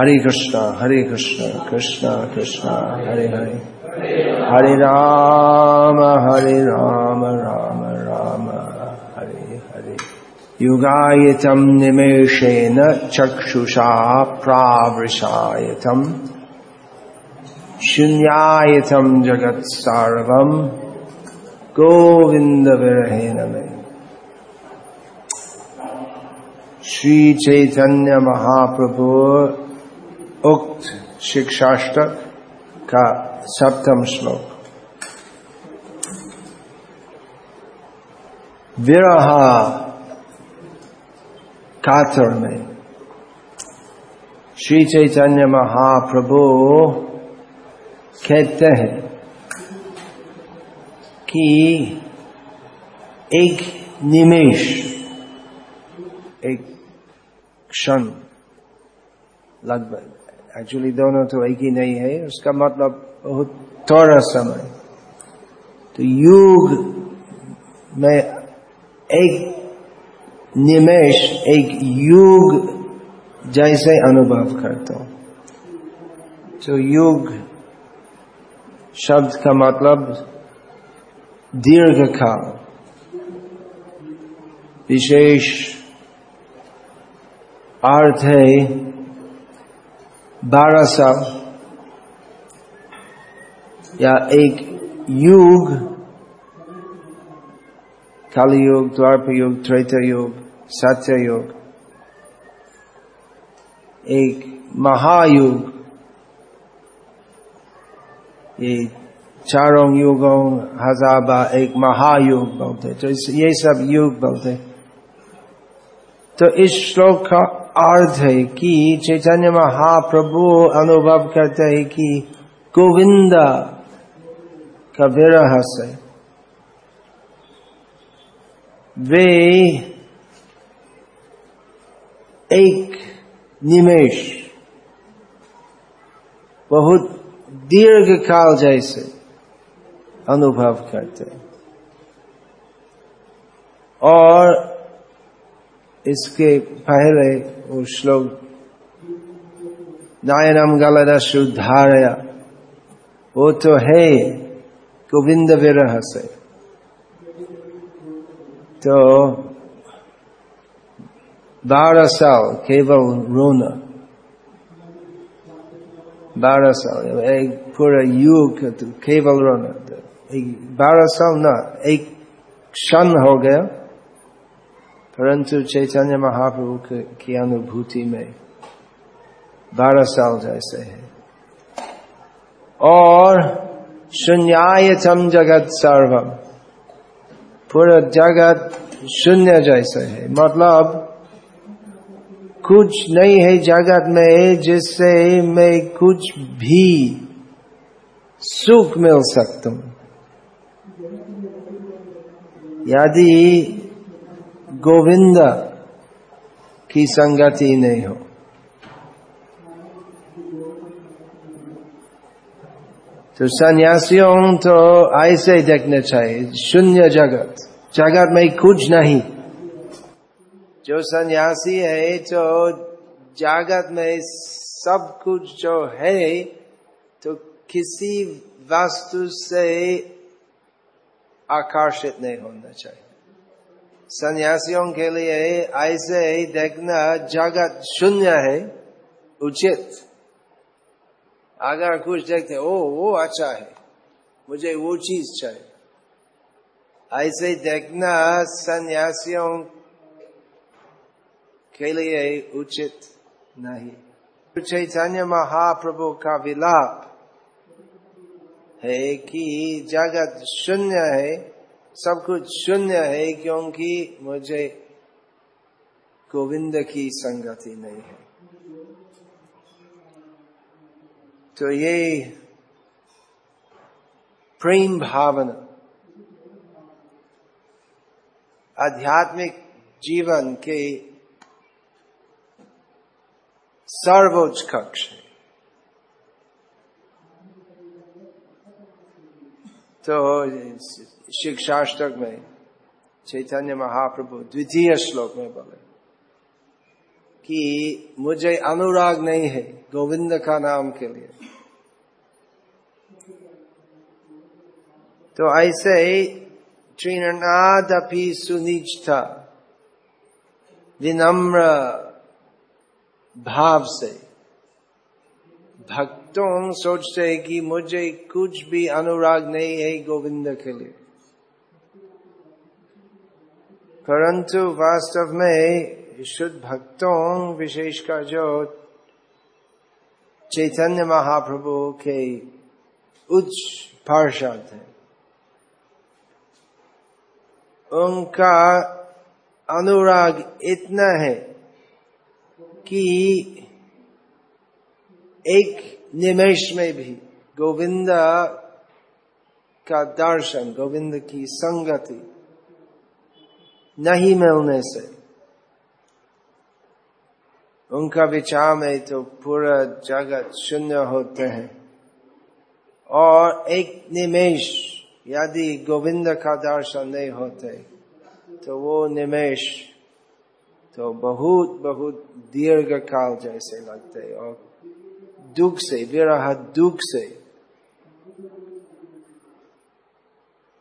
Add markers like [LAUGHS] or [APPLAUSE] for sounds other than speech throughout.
हरे कृष्णा हरे कृष्णा कृष्णा कृष्णा, हरे हरे। हरे राम हरे राम राम राम, हरे हरे। युगायतं निमेषेण चक्षुषा प्रावृषायतम्। शून्यायतं जगत्सार्वम्। गोविन्दविरहेण मे। श्री चैतन्य महाप्रभु उक्त शिक्षाष्टक का सप्तम श्लोक। विरह कातर में श्री चैतन्य महाप्रभु, कहते हैं कि एक निमेश, एक क्षण लगभग एक्चुअली दोनों तो एक ही नहीं है, उसका मतलब बहुत थोड़ा समय। तो युग में एक निमेश, एक युग जैसे अनुभव करता हूँ। तो युग शब्द का मतलब दीर्घ काल, विशेष अर्थ है बारह साल या एक युग काली युग द्वारप युग त्रेता युग सत्य युग, एक महायुग ये चारों युगों हजाबा एक महायुग बोलते तो ये सब युग बोलते तो इस श्लोक का अर्थ है कि चैतन्य महाप्रभु अनुभव करते हैं कि गोविंद का विरह से वे एक निमेश, बहुत दीर्घ काल जैसे अनुभव करते और इसके पहले वो श्लोक, नायनम गलदा शुद्धारया वो तो है गोविंद विरह से। तो बारह साल केवल रोना। बारह साल, एक पूरा युग तो केवल रोना। बारह साल ना, एक क्षण हो गया। परंतु चैतन्य महाप्रभु की अनुभूति में बारह साल जैसे है। और शून्यायतम जगत सर्वम। पूरा जगत शून्य जैसे है। मतलब कुछ नहीं है जगत में जिससे मैं कुछ भी सुख मिल सकता हूँ। यदि गोविंद की संगति नहीं हो। तो सन्यासियों तो ऐसे देखना चाहिए, शून्य जगत। जगत में कुछ नहीं। जो सन्यासी है तो जगत में सब कुछ जो है तो किसी वस्तु से आकर्षित नहीं होना चाहिए। सन्यासियों के लिए ऐसे देखना जगत शून्य है, उचित। अगर कुछ देखते ओ, वो अच्छा है, मुझे वो चीज़ चाहिए। ऐसे देखना सन्यासियों के लिए उचित नहीं। चैतन्य महाप्रभु का विलाप है कि जगत शून्य है सब कुछ शून्य है क्योंकि मुझे गोविंद की संगति नहीं है। तो ये प्रेम भावना, आध्यात्मिक जीवन के सर्वोच्च कक्ष है। तो शिक्षाष्टक में, चैतन्य महाप्रभु द्वितीय श्लोक में बोले कि मुझे अनुराग नहीं है गोविंद का नाम के लिए। तो ऐसे त्रिनाद अपी सुनिष्ठा, विनम्र भाव से भक्तों सोचते हैं कि मुझे कुछ भी अनुराग नहीं है गोविंद के लिए। परंतु वास्तव में शुद्ध भक्तों विशेषकर जो चैतन्य महाप्रभु के उच्च पार्षद है, उनका अनुराग इतना है कि एक निमेश में भी गोविंद का दर्शन, गोविंद की संगति नहीं मिलने से। उनका विचार में तो पूरा जगत शून्य होते हैं। और एक निमेश, यदि गोविंद का दर्शन नहीं होते तो वो निमेश तो बहुत बहुत दीर्घ काल जैसे लगते और दुख से विरह दुख से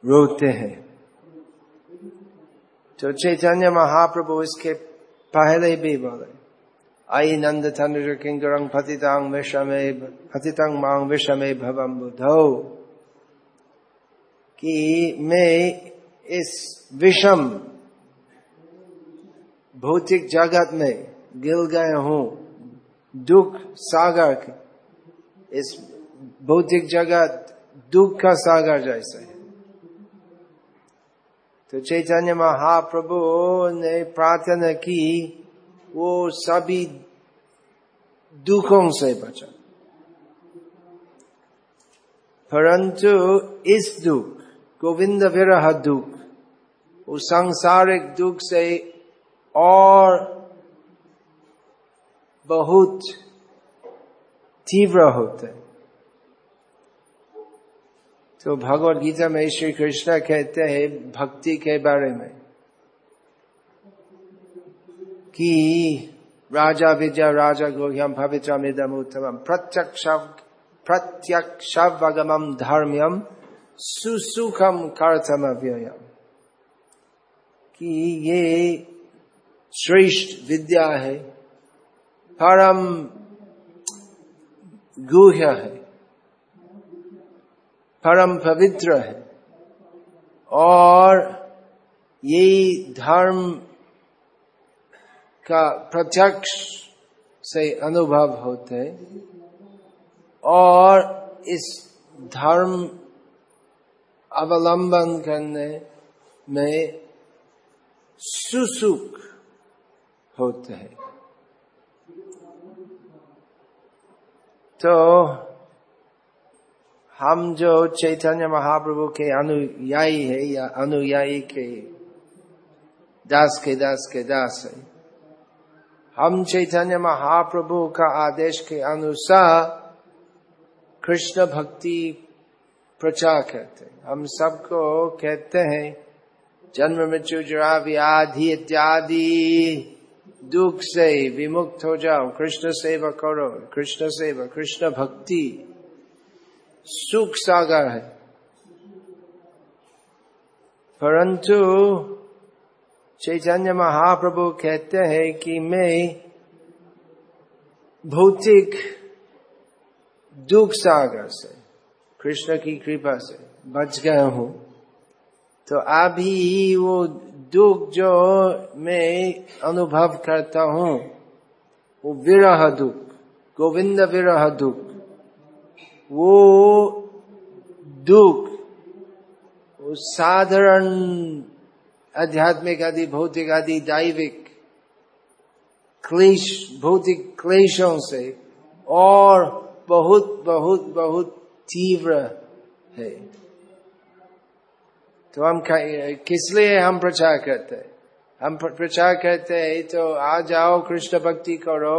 रोते हैं। तो चैतन्य महाप्रभु इसके पहले भी बोले, आई नंद तंद्र किंकरंग पतितांग विषमे पतितंग मांग विषमे भवम बुधो। कि मैं इस विषम भौतिक जगत में गिल गए हूँ, दुख सागर के इस भौतिक जगत दुख का सागर जैसे तो चैतन्य महाप्रभु ने प्रार्थना की, वो सभी दुखों से बचा। परंतु इस दुख, गोविंद विरह दुख, वो सांसारिक दुख से और बहुत तीव्र होते। तो भगवत गीता में श्री कृष्ण कहते हैं, भक्ति के बारे में कि राजा विजय राजा गोह्यम पवित्रमिदम उत्तम प्रत्यक्ष प्रत्यक्षवगमम धर्म्यम सुसुखम कर्थम अव्ययम कि ये श्रेष्ठ विद्या है, परम गुह्य है, परम पवित्र है। और ये धर्म का प्रत्यक्ष से अनुभव होते और इस धर्म अवलंबन करने में सुसुख होते हैं। तो हम जो चैतन्य महाप्रभु के अनुयायी है या अनुयायी के दास के दास के दास है, हम चैतन्य महाप्रभु का आदेश के अनुसार कृष्ण भक्ति प्रचार करते हम सबको कहते हैं, जन्म मृत्यु जरा व्याधि इत्यादि। दुख से विमुक्त हो जाओ। कृष्ण सेवा करो, कृष्ण सेवा, कृष्ण भक्ति। सुख सागर है। परंतु चैतन्य महाप्रभु कहते हैं कि मैं भौतिक दुख सागर से, कृष्ण की कृपा से बच गया हूँ। तो अभी वो दुख जो मैं अनुभव करता हूँ, वो विरह दुख, गोविंद विरह दुख, वो दुख, वो साधारण आध्यात्मिक आदि, भौतिक आदि, दैविक, क्लेश, भौतिक क्लेशों से और बहुत बहुत बहुत तीव्र है। तो हम किस लिए हम प्रचार करते हैं? हम प्रचार करते हैं तो आ जाओ, कृष्ण भक्ति करो।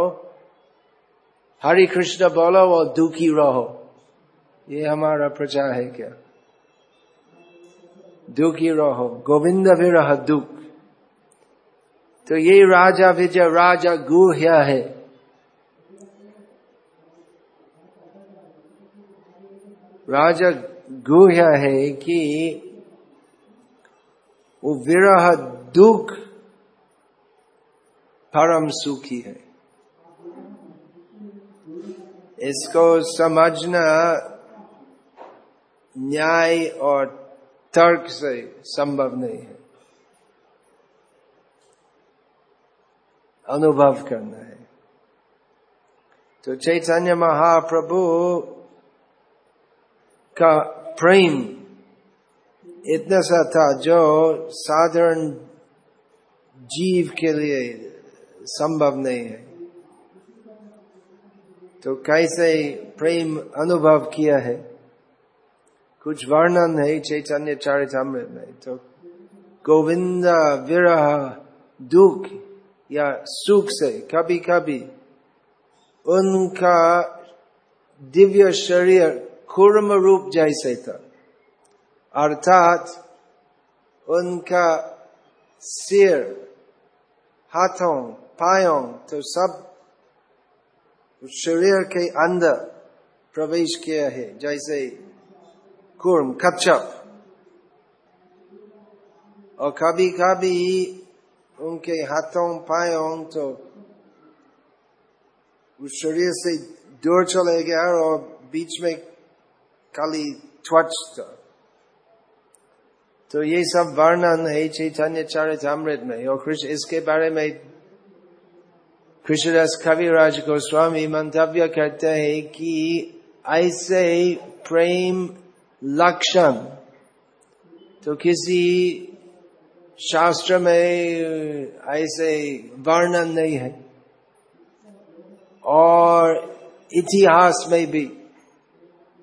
हरि कृष्ण बोलो और दुखी रहो। ये हमारा प्रचार है क्या? दुखी रहो। गोविंद विरह दुख। तो ये राजा विजय, राजा गुह्य है। राजा गुह्य है कि वो विरह दुख परम सुखी है। इसको समझना न्याय और तर्क से संभव नहीं है। अनुभव करना है। तो चैतन्य महाप्रभु का प्रेम इतना सा था जो साधारण जीव के लिए संभव नहीं है। तो कैसे प्रेम अनुभव किया है? कुछ वर्णन है चैतन्य चारितमृत में। तो गोविंद विरह दुख या सुख से कभी कभी उनका दिव्य शरीर कुर्म रूप जैसे था। अर्थात उनका सिर, हाथों, पायों तो सब शरीर के अंदर प्रवेश किया है, जैसे कुर्म, कच्छप। और कभी कभी उनके हाथों, पायों तो उस शरीर से दूर चले गया और बीच में खाली त्वच था। तो ये सब वर्णन है चैतन्य चरितमृत में। और कृष्ण इसके बारे में कृष्णदास कविराज गोस्वामी मंतव्य करते हैं कि ऐसे प्रेम लक्षण तो किसी शास्त्र में ऐसे वर्णन नहीं है। और इतिहास में भी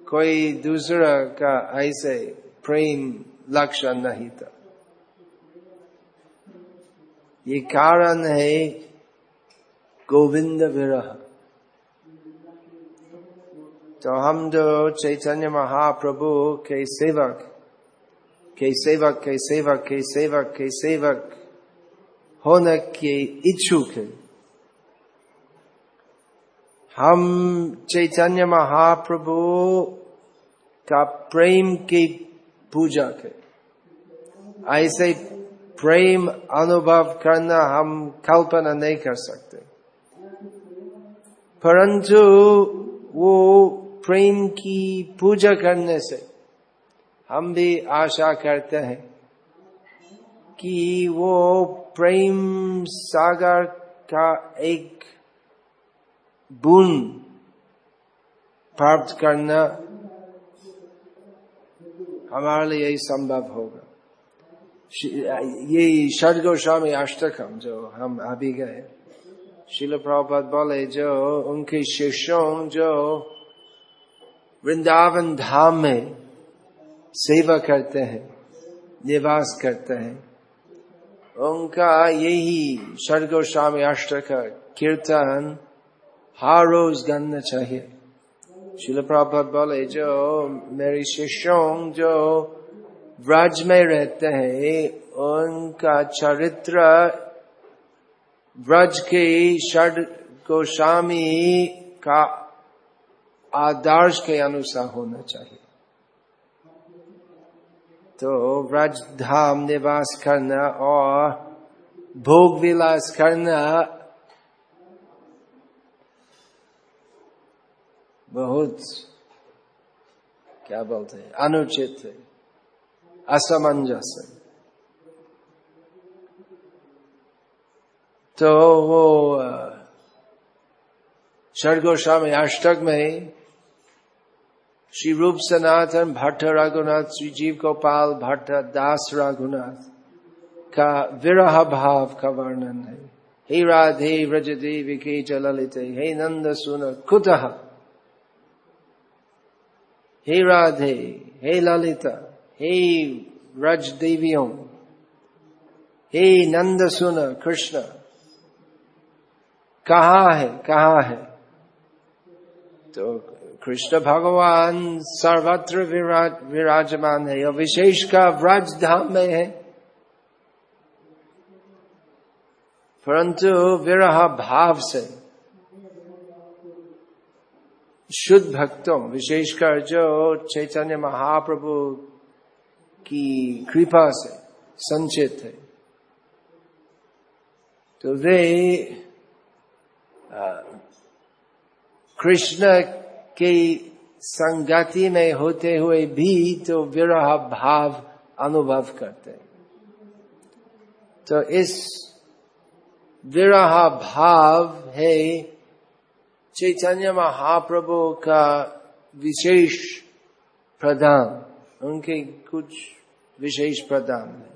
कोई दूसरा का ऐसे प्रेम लक्षण नहीं था। ये कारण है गोविंद विरह। तो हम जो चैतन्य महाप्रभु के सेवक के सेवक के सेवक के सेवक के सेवक होने के इच्छुक है। हम चैतन्य महाप्रभु का प्रेम की पूजा के। ऐसे प्रेम अनुभव करना हम कल्पना नहीं कर सकते। परंतु वो प्रेम की पूजा करने से हम भी आशा करते हैं कि वो प्रेम सागर का एक बूंद प्राप्त करना हमारे लिए यही संभव होगा। ये षड गोस्वामी अष्टकम जो हम अभी गए, शिल प्रभुपद बोले, जो उनके शिष्यों, जो वृंदावन धाम में सेवा करते हैं, निवास करते हैं, उनका यही षड गोस्वामी अष्टक कीर्तन हर रोज गणना चाहिए। शिल प्रभात बोले जो मेरे शिष्यों जो व्रज में रहते हैं उनका चरित्र व्रज के षड गोस्वामी का आदर्श के अनुसार होना चाहिए तो व्रज धाम निवास करना और भोग विलास करना बहुत क्या बोलते हैं, अनुचित है, असमंजस है। तो वो षडगोस्वामी अष्टक में श्री रूप सनातन भट्ट रघुनाथ, श्री जीव गोपाल भट्ट, दास रघुनाथ का विरह भाव का वर्णन है। हे राधे व्रज देवी के जलित हे नंद सुन, कुतः हे राधे हे ललिता हे रज देवियों हे नंद सुन कृष्ण कहा है कहा है तो कृष्ण भगवान सर्वत्र विराज विराजमान है और विशेष का व्रज धाम में है परंतु विरह भाव से शुद्ध भक्तों विशेषकर जो चैतन्य महाप्रभु की कृपा से संचित है। तो वे कृष्ण के संगति में होते हुए भी तो विरह भाव अनुभव करते तो इस विरह भाव है चैतन्य महाप्रभु का विशेष प्रदान उनके कुछ विशेष प्रदान है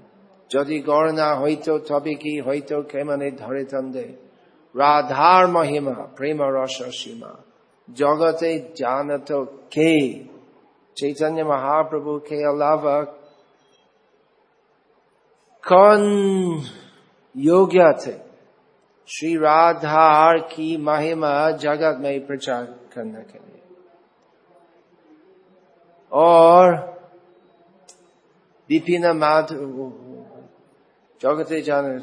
যদি গড় না হইতো তবে কি হইতো কেমনে ধরে তন্দে রাধার মহিমা প্রেম রস সীমা জগতে জানত কে चैतन्य महाप्रभु के अलावा कौन योग्य थे श्री राधार की महिमा जगत में प्रचार करने के लिए। और विपिन माधव जगते जान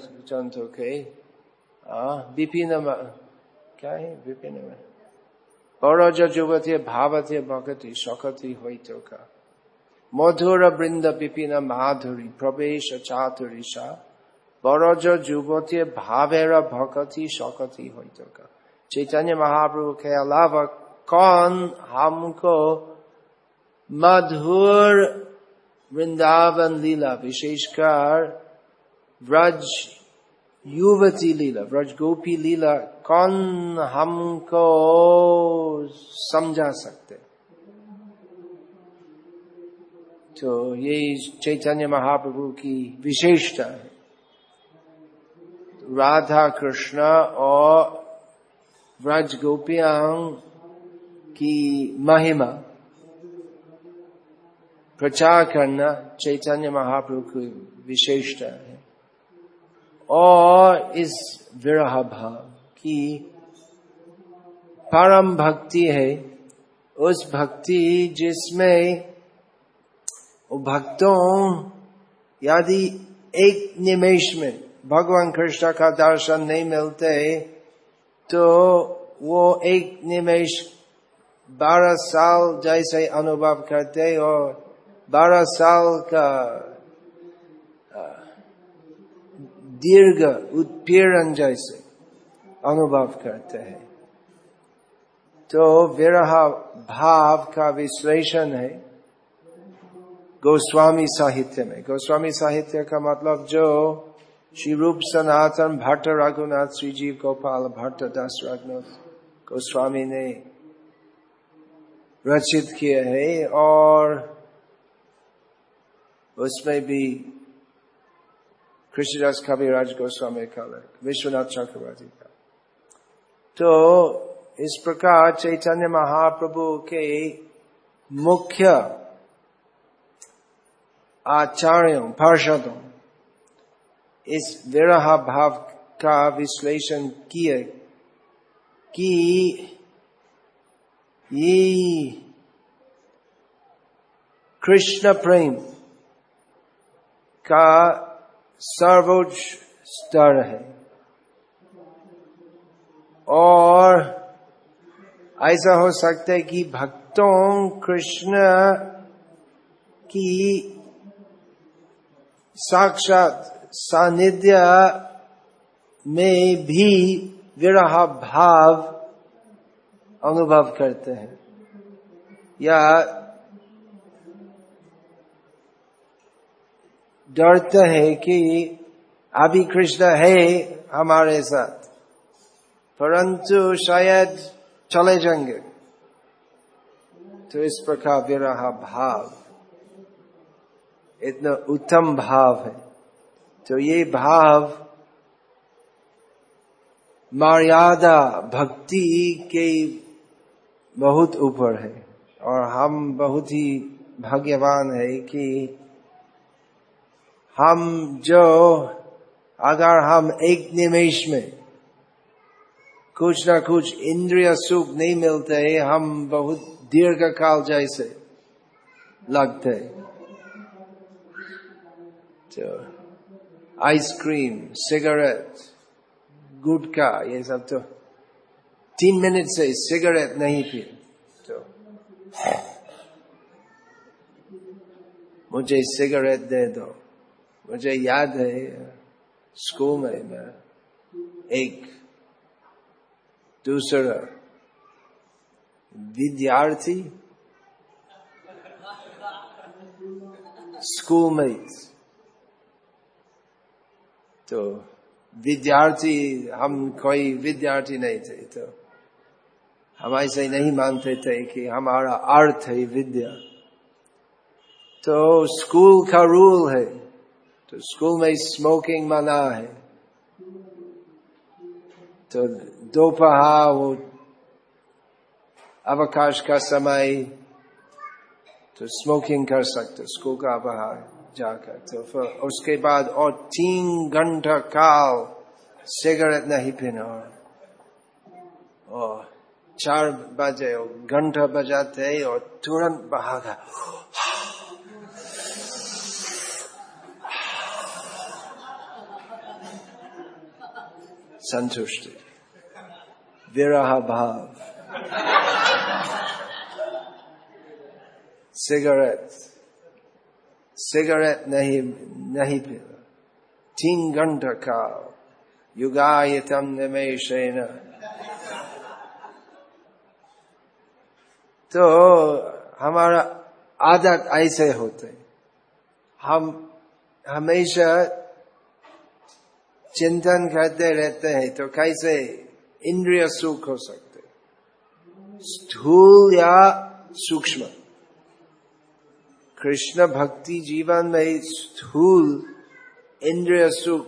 के विपिन क्या है विपिन बड़ो जो जुगते भगति सकति होइतो का। मधुर वृंद विपिन माधुरी, प्रवेश चातुरी सा বরজ যুবতী भावेर भक्ति सकति হৈতকা चैतन्य महाप्रभु के अलावा कौन हमको मधुर वृंदावन लीला विशेषकर व्रज युवती लीला व्रज गोपी लीला कौन हमको समझा सकते तो ये चैतन्य महाप्रभु की विशेषता है राधा कृष्ण और व्रज गोपियाँ की महिमा प्रचार करना चैतन्य महाप्रभु की विशेषता है। और इस विरह भाव की परम भक्ति है, उस भक्ति जिसमें भक्तों यदि एक निमेश में भगवान कृष्ण का दर्शन नहीं मिलते तो वो एक निमेश बारह साल जैसे अनुभव करते और बारह साल का दीर्घ उत्पीड़न जैसे अनुभव करते हैं। तो विरह भाव का विश्लेषण है गोस्वामी साहित्य में। गोस्वामी साहित्य का मतलब जो श्री रूप सनातन भट्ट रघुनाथ श्री जीव गोपाल भट्ट दास रघुनाथ गोस्वामी ने रचित किए है और उसमें भी कृष्णदास कविराज गोस्वामी का विश्वनाथ चक्रवर्ती का तो इस प्रकार चैतन्य महाप्रभु के मुख्य आचार्यों पार्षदों इस विरह भाव का विश्लेषण किए कि ये कृष्ण प्रेम का सर्वोच्च स्तर है। और ऐसा हो सकता है कि भक्तों कृष्ण की साक्षात सानिध्य में भी विरह भाव अनुभव करते हैं। या डरते हैं कि अभी कृष्ण है हमारे साथ, परंतु शायद चले जाएँगे। तो इस प्रकार विरह भाव, इतना उत्तम भाव है। तो ये भाव मर्यादा भक्ति के बहुत ऊपर है। और हम बहुत ही भाग्यवान है कि हम जो, अगर हम एक निमेश में कुछ ना कुछ इंद्रिय सुख नहीं मिलते है हम बहुत दीर्घ काल जैसे लगते। तो आइसक्रीम सिगरेट गुटखा, ये सब तो तीन मिनट से सिगरेट नहीं पी तो मुझे सिगरेट दे दो। मुझे याद है स्कूल में मैं एक दूसरा विद्यार्थी स्कूल में तो विद्यार्थी, हम कोई विद्यार्थी नहीं थे तो हम ऐसे नहीं मानते थे कि हमारा अर्थ है विद्या। तो स्कूल का रूल है तो स्कूल में स्मोकिंग मना है। तो दोपहर वो अवकाश का समय तो स्मोकिंग कर सकते, स्कूल का बाहर जाकर। तो फिर उसके बाद और तीन घंटा काल सिगरेट नहीं पीना। और चार बजे घंटा बजाते और तुरंत भागा संतुष्टि। विरह भाव। सिगरेट। सिगरेट नहीं नहीं पीना तीन घंटा का युगायतम निमेशन तो हमारा आदत ऐसे होते। हम हमेशा चिंतन करते रहते हैं तो कैसे इंद्रिय सुख हो सकते? स्थूल या सूक्ष्म। कृष्ण भक्ति जीवन में स्थूल इंद्रिय सुख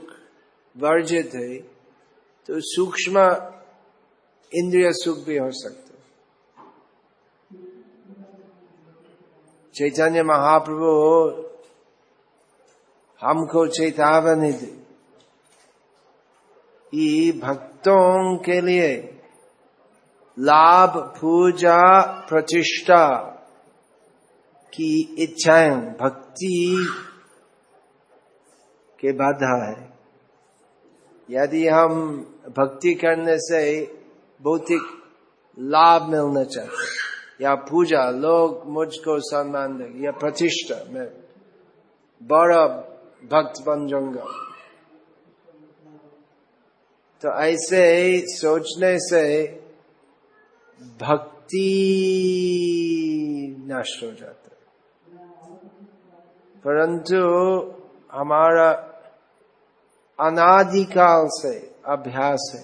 वर्जित है तो सूक्ष्म इंद्रिय सुख भी हो सकते चैतन्य महाप्रभु, हमको चेतावनी दे। भक्तों के लिए लाभ, पूजा, प्रतिष्ठा की इच्छाएँ भक्ति के बाधा है। यदि हम भक्ति करने से भौतिक लाभ मिलना चाहते या पूजा, लोग मुझको सम्मान देंगे, या प्रतिष्ठा में बड़ा भक्त बन जाऊँगा। तो ऐसे सोचने से भक्ति नष्ट हो जाता परंतु हमारा अनादिकाल से अभ्यास है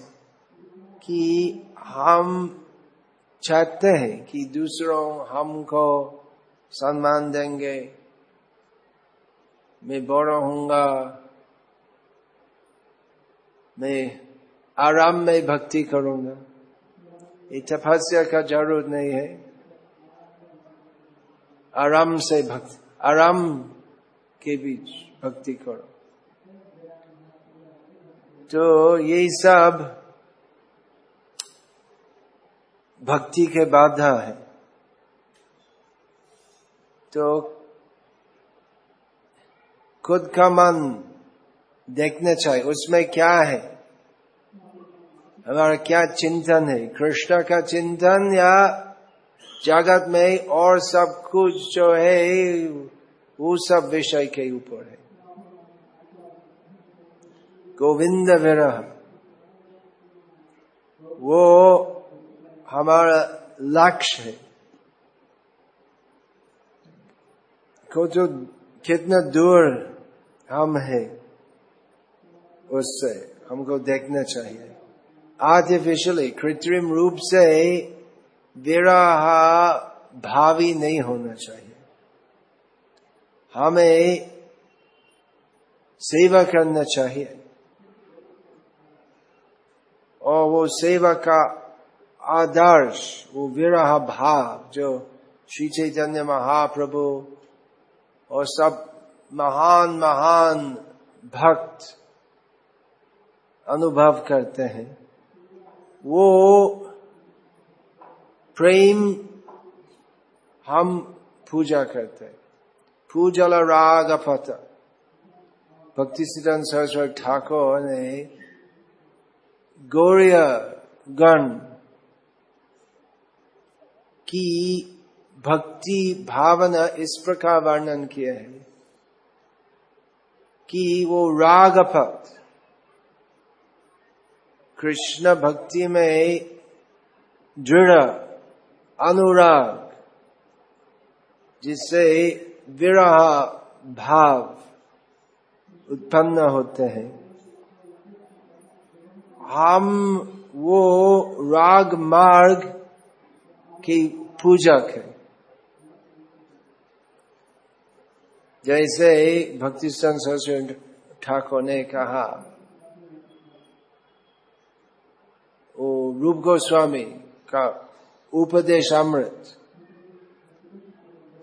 कि हम चाहते हैं कि दूसरों हमको सम्मान देंगे। मैं बड़ा हूँगा। मैं आराम में भक्ति करूँगा। ये तपस्या का ज़रूरत नहीं है। आराम से भक्ति, आराम के बीच भक्ति करो। तो ये सब भक्ति के बाधा है। तो खुद का मन देखना चाहिए, उसमें क्या है? हमारा क्या चिंतन है? कृष्ण का चिंतन या जगत में और सब कुछ जो है वो सब विषय के ऊपर है। गोविंद विरह। वो हमारा लक्ष्य है। जो कितना दूर हम है, उससे हमको देखना चाहिए। आर्टिफिशियली कृत्रिम रूप से विराह भावी नहीं होना चाहिए। हमें सेवा करना चाहिए। और वो सेवा का आदर्श, वो विरह भाव जो श्री चैतन्य महाप्रभु और सब महान महान भक्त अनुभव करते हैं, वो प्रेम हम पूजा करते हैं। राग फत भक्ति सिद्धांत सरस्वती ठाकुर ने गौरिया गण कि भक्ति भावना इस प्रकार वर्णन किया है कि वो राग भक्त कृष्ण भक्ति में दृढ़ अनुराग जिससे विरह भाव उत्पन्न होते हैं। हम वो राग मार्ग की पूजक है। जैसे भक्ति सरस्वती ठाकुर ने कहा वो रूप गोस्वामी का उपदेश अमृत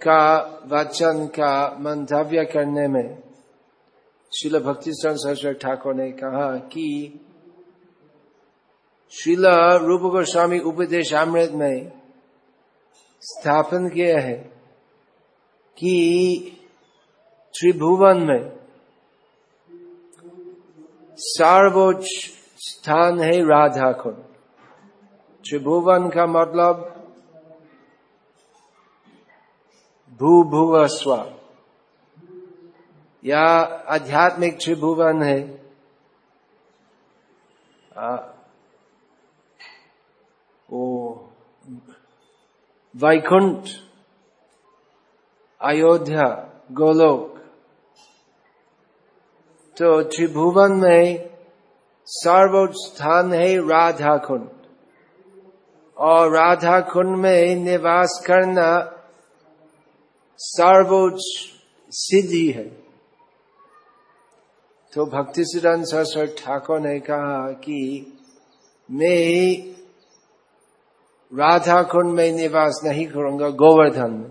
का वचन का मंतव्य करने में शिल भक्ति सरस्वती ठाकुर ने कहा कि शिल रूप गोस्वामी उपदेश अमृत में स्थापन किया है कि त्रिभुवन में सर्वोच्च स्थान है राधा कुंड। त्रिभुवन का मतलब भू भुव स्व या आध्यात्मिक त्रिभुवन है। वो वैकुंठ, अयोध्या, गोलोक। तो त्रिभुवन में सर्वोच्च स्थान है राधा कुंड और राधा कुंड में निवास करना सर्वोच्च सिद्धि है। तो भक्ति सिद्धांत सरस्वती ठाकुर ने कहा कि मैं राधा कुंड में निवास नहीं करूँगा, गोवर्धन में।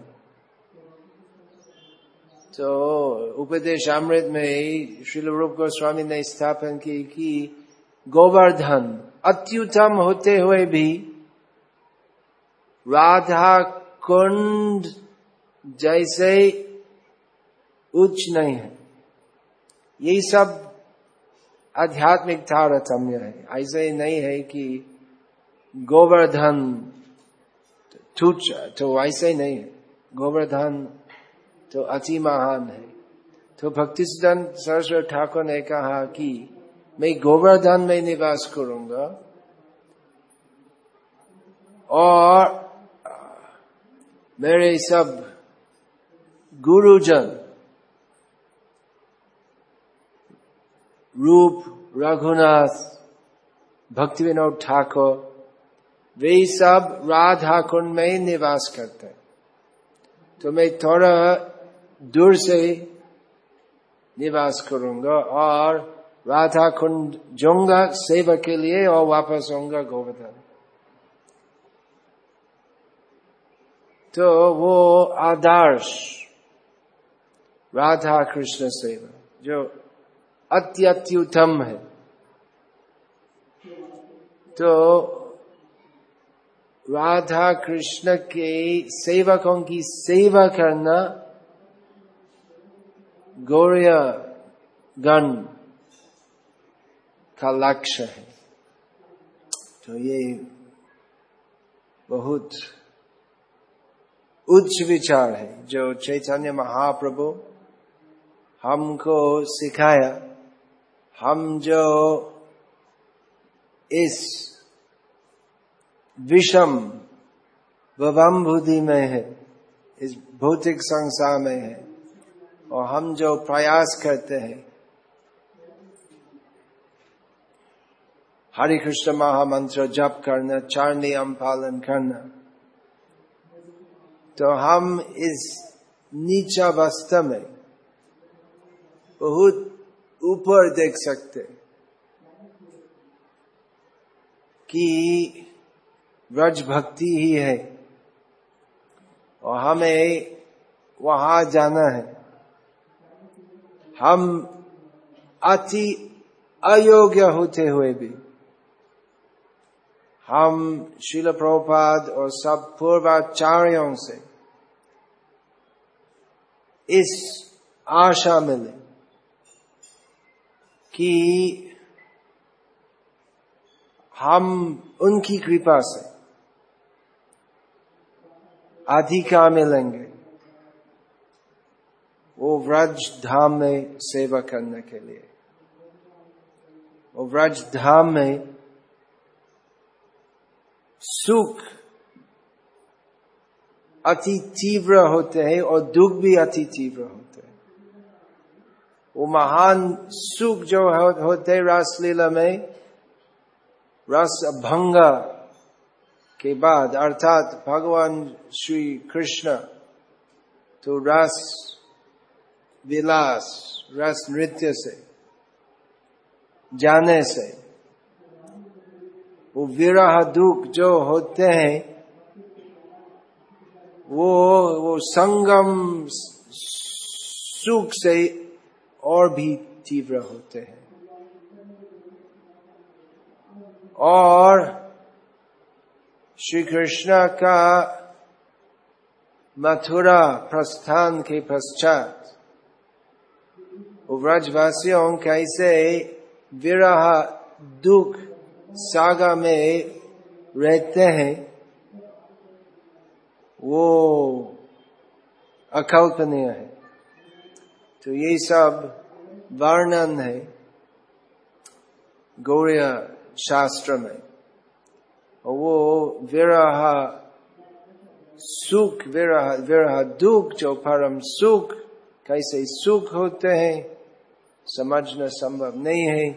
तो उपदेश अमृत में श्री रूप गोस्वामी ने स्थापन की कि गोवर्धन अत्युत्तम होते हुए भी राधा कुंड जैसे उच्च नहीं है। यही सब आध्यात्मिक तारतम्य है। ऐसे नहीं है कि गोवर्धन तुच्छ तो ऐसे ही नहीं है। गोवर्धन तो अति महान है। तो भक्ति सुदन सरस्वती ठाकुर ने कहा कि मैं गोवर्धन में निवास करूँगा और मेरे सब गुरुजन। रूप रघुनाथ, भक्ति विनोद ठाकुर, वे सब राधा कुंड में निवास करते हैं। तो मैं थोड़ा दूर से निवास करूँगा और राधा कुंड जाऊँगा सेवा के लिए और वापस आऊँगा गोवर्धन। तो वो आदर्श राधा कृष्ण सेवा जो अत्यत्युत्तम है। तो राधा कृष्ण के सेवकों की सेवा करना गौर्य गण का लक्ष्य है। तो ये बहुत उच्च विचार है, जो चैतन्य महाप्रभु हमको सिखाया, हम जो इस विषम वम बुद्धि में है, इस भौतिक संसार में है, और हम जो प्रयास करते हैं हरे कृष्ण महामंत्र जप करना चार नियम पालन करना तो हम इस नीचावस्था में बहुत ऊपर देख सकते कि ब्रज भक्ति ही है और हमें वहाँ जाना है। हम अति अयोग्य होते हुए भी हम शिल प्रभुपाद और सब पूर्वाचार्यों से इस आशा मिले कि हम उनकी कृपा से अधिकार मिलेंगे वो व्रज धाम में सेवा करने के लिए। वो व्रज धाम में सुख अति तीव्र होते हैं और दुख भी अति तीव्र होते वो महान सुख जो होते रासलीला में, रस भंग के बाद, अर्थात भगवान श्री कृष्ण तो रस विलास, रस नृत्य से, जाने से, वो विरह दुख जो होते हैं, वो वो संगम सुख से और भी तीव्र होते हैं। और श्री कृष्ण का मथुरा प्रस्थान के पश्चात व्रजवासियों कैसे विरह दुख सागा में रहते हैं, वो अकल्पनीय है। तो ये सब वर्णन है गौड़िया शास्त्र में। और वो विरह सुख, विरह विरह दुख, जो परम सुख, कैसे सुख होते हैं, समझना संभव नहीं है।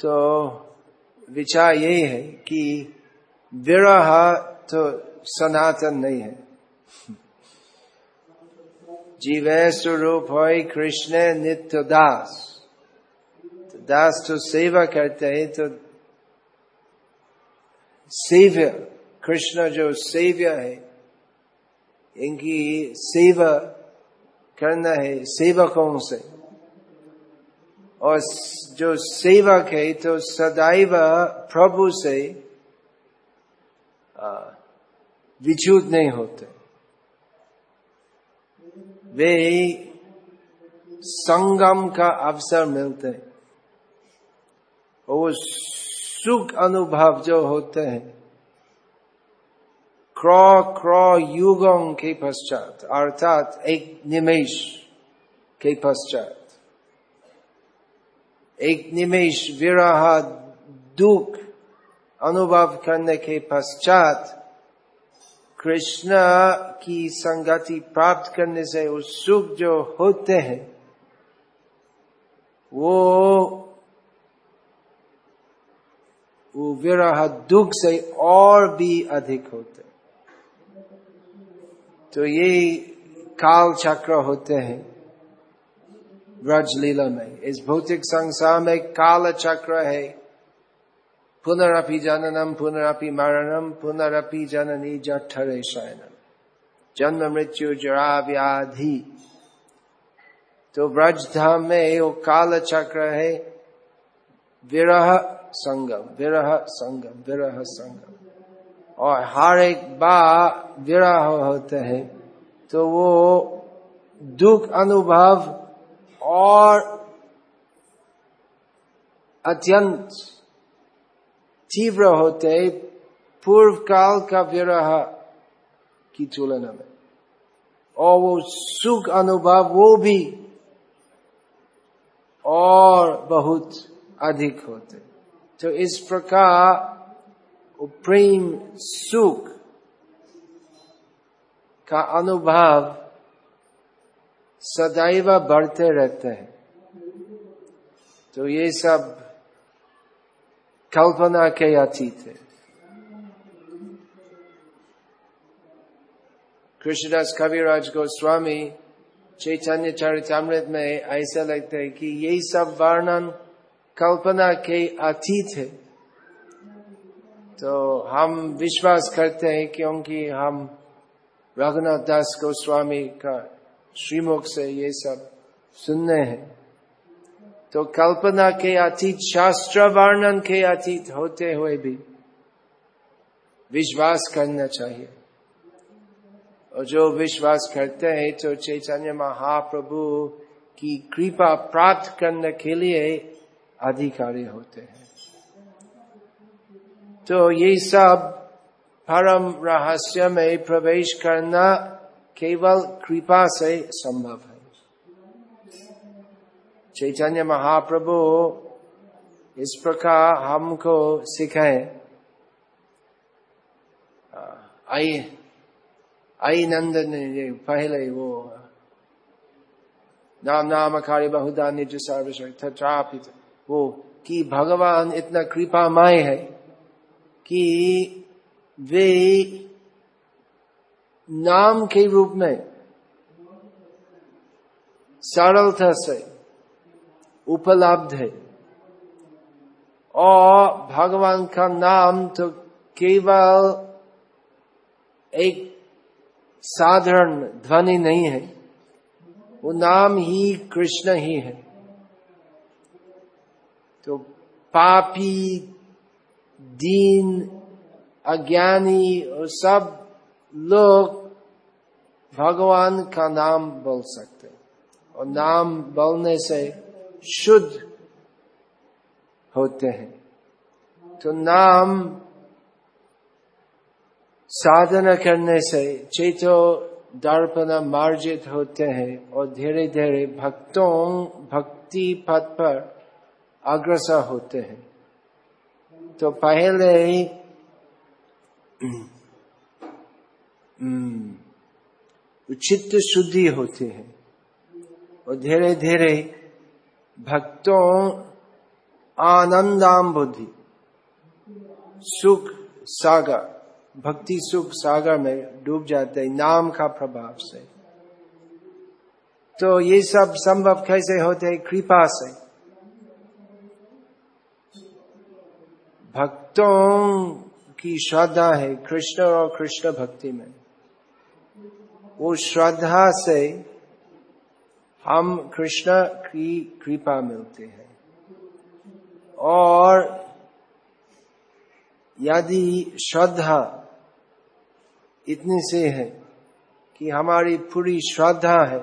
तो विचार यही है कि विरह तो सनातन नहीं है। जीव स्वरूप हो कृष्ण नित्य दास। तो दास तो सेवा करते हैं तो सेव्य, कृष्ण जो सेव्य है, इनकी सेवा करना है, सेवकों से। और जो सेवक है तो सदैव प्रभु से विच्युत नहीं होते। वे संगम का अवसर मिलते और वो सुख अनुभव जो होते हैं क्र क्र युगों के पश्चात, अर्थात एक निमेश के पश्चात, एक निमेश विरह दुख अनुभव करने के पश्चात कृष्ण की संगति प्राप्त करने से उस सुख जो होते हैं, वो वो विरह दुख से और भी अधिक होते तो ये काल चक्र होते हैं ब्रज लीला में। इस भौतिक संसार में काल चक्र है। पुनरअपि जननम पुनरअपि मरणम पुनरअपि जननी जठरे शयनम जन्म मृत्यु जरा व्याधि तो ब्रज धाम में वो काल चक्र है विरह संगम विरह संगम विरह संगम और हर एक बार विरह होते हैं तो वो दुख अनुभव और अत्यंत तीव्र होते पूर्व काल का विरह की तुलना में और वो सुख अनुभव वो भी और बहुत अधिक होते तो इस प्रकार प्रेम सुख का अनुभव सदैव बढ़ते रहते हैं तो ये सब कल्पना के अतीत है कृष्णदास कविराज गोस्वामी चैतन्य चरितमृत में ऐसा लगता है कि यही सब वर्णन कल्पना के अतीत है तो हम विश्वास करते हैं क्योंकि हम रघुनाथ दास गोस्वामी का श्रीमुख से ये सब सुनने हैं तो कल्पना के अतीत, शास्त्र वर्णन के अतीत होते हुए भी विश्वास करना चाहिए। और जो विश्वास करते हैं तो चैतन्य महाप्रभु की कृपा प्राप्त करने के लिए अधिकारी होते हैं। तो ये सब परम रहस्य में प्रवेश करना केवल कृपा से संभव है। चैतन्य महाप्रभु, इस प्रकार हमको सिखाए। आई आई नंदन पहले वो, नाम नाम कार्य बहुधा निज सर्वश्र वो कि भगवान इतना कृपा माय है कि वे नाम के रूप में सरलता से उपलब्ध है। और भगवान का नाम तो केवल एक साधारण ध्वनि नहीं है, वो नाम ही कृष्ण ही है। तो पापी, दीन, अज्ञानी और सब लोग भगवान का नाम बोल सकते और नाम बोलने से शुद्ध होते हैं। तो नाम साधना करने से चेतो दर्पण मार्जित होते हैं और धीरे धीरे भक्तों, भक्ति पथ पर अग्रसर होते हैं। तो पहले चित्त शुद्धि होती है और धीरे धीरे भक्तों, आनंदाम बुद्धि। सुख सागर। भक्ति सुख सागर में डूब जाते हैं, नाम का प्रभाव से। तो ये सब संभव कैसे होते हैं? कृपा से। भक्तों की श्रद्धा है, कृष्ण और कृष्ण भक्ति में। वो श्रद्धा से हम कृष्ण की कृपा मिलते हैं। और यदि श्रद्धा इतनी से है कि हमारी पूरी श्रद्धा है,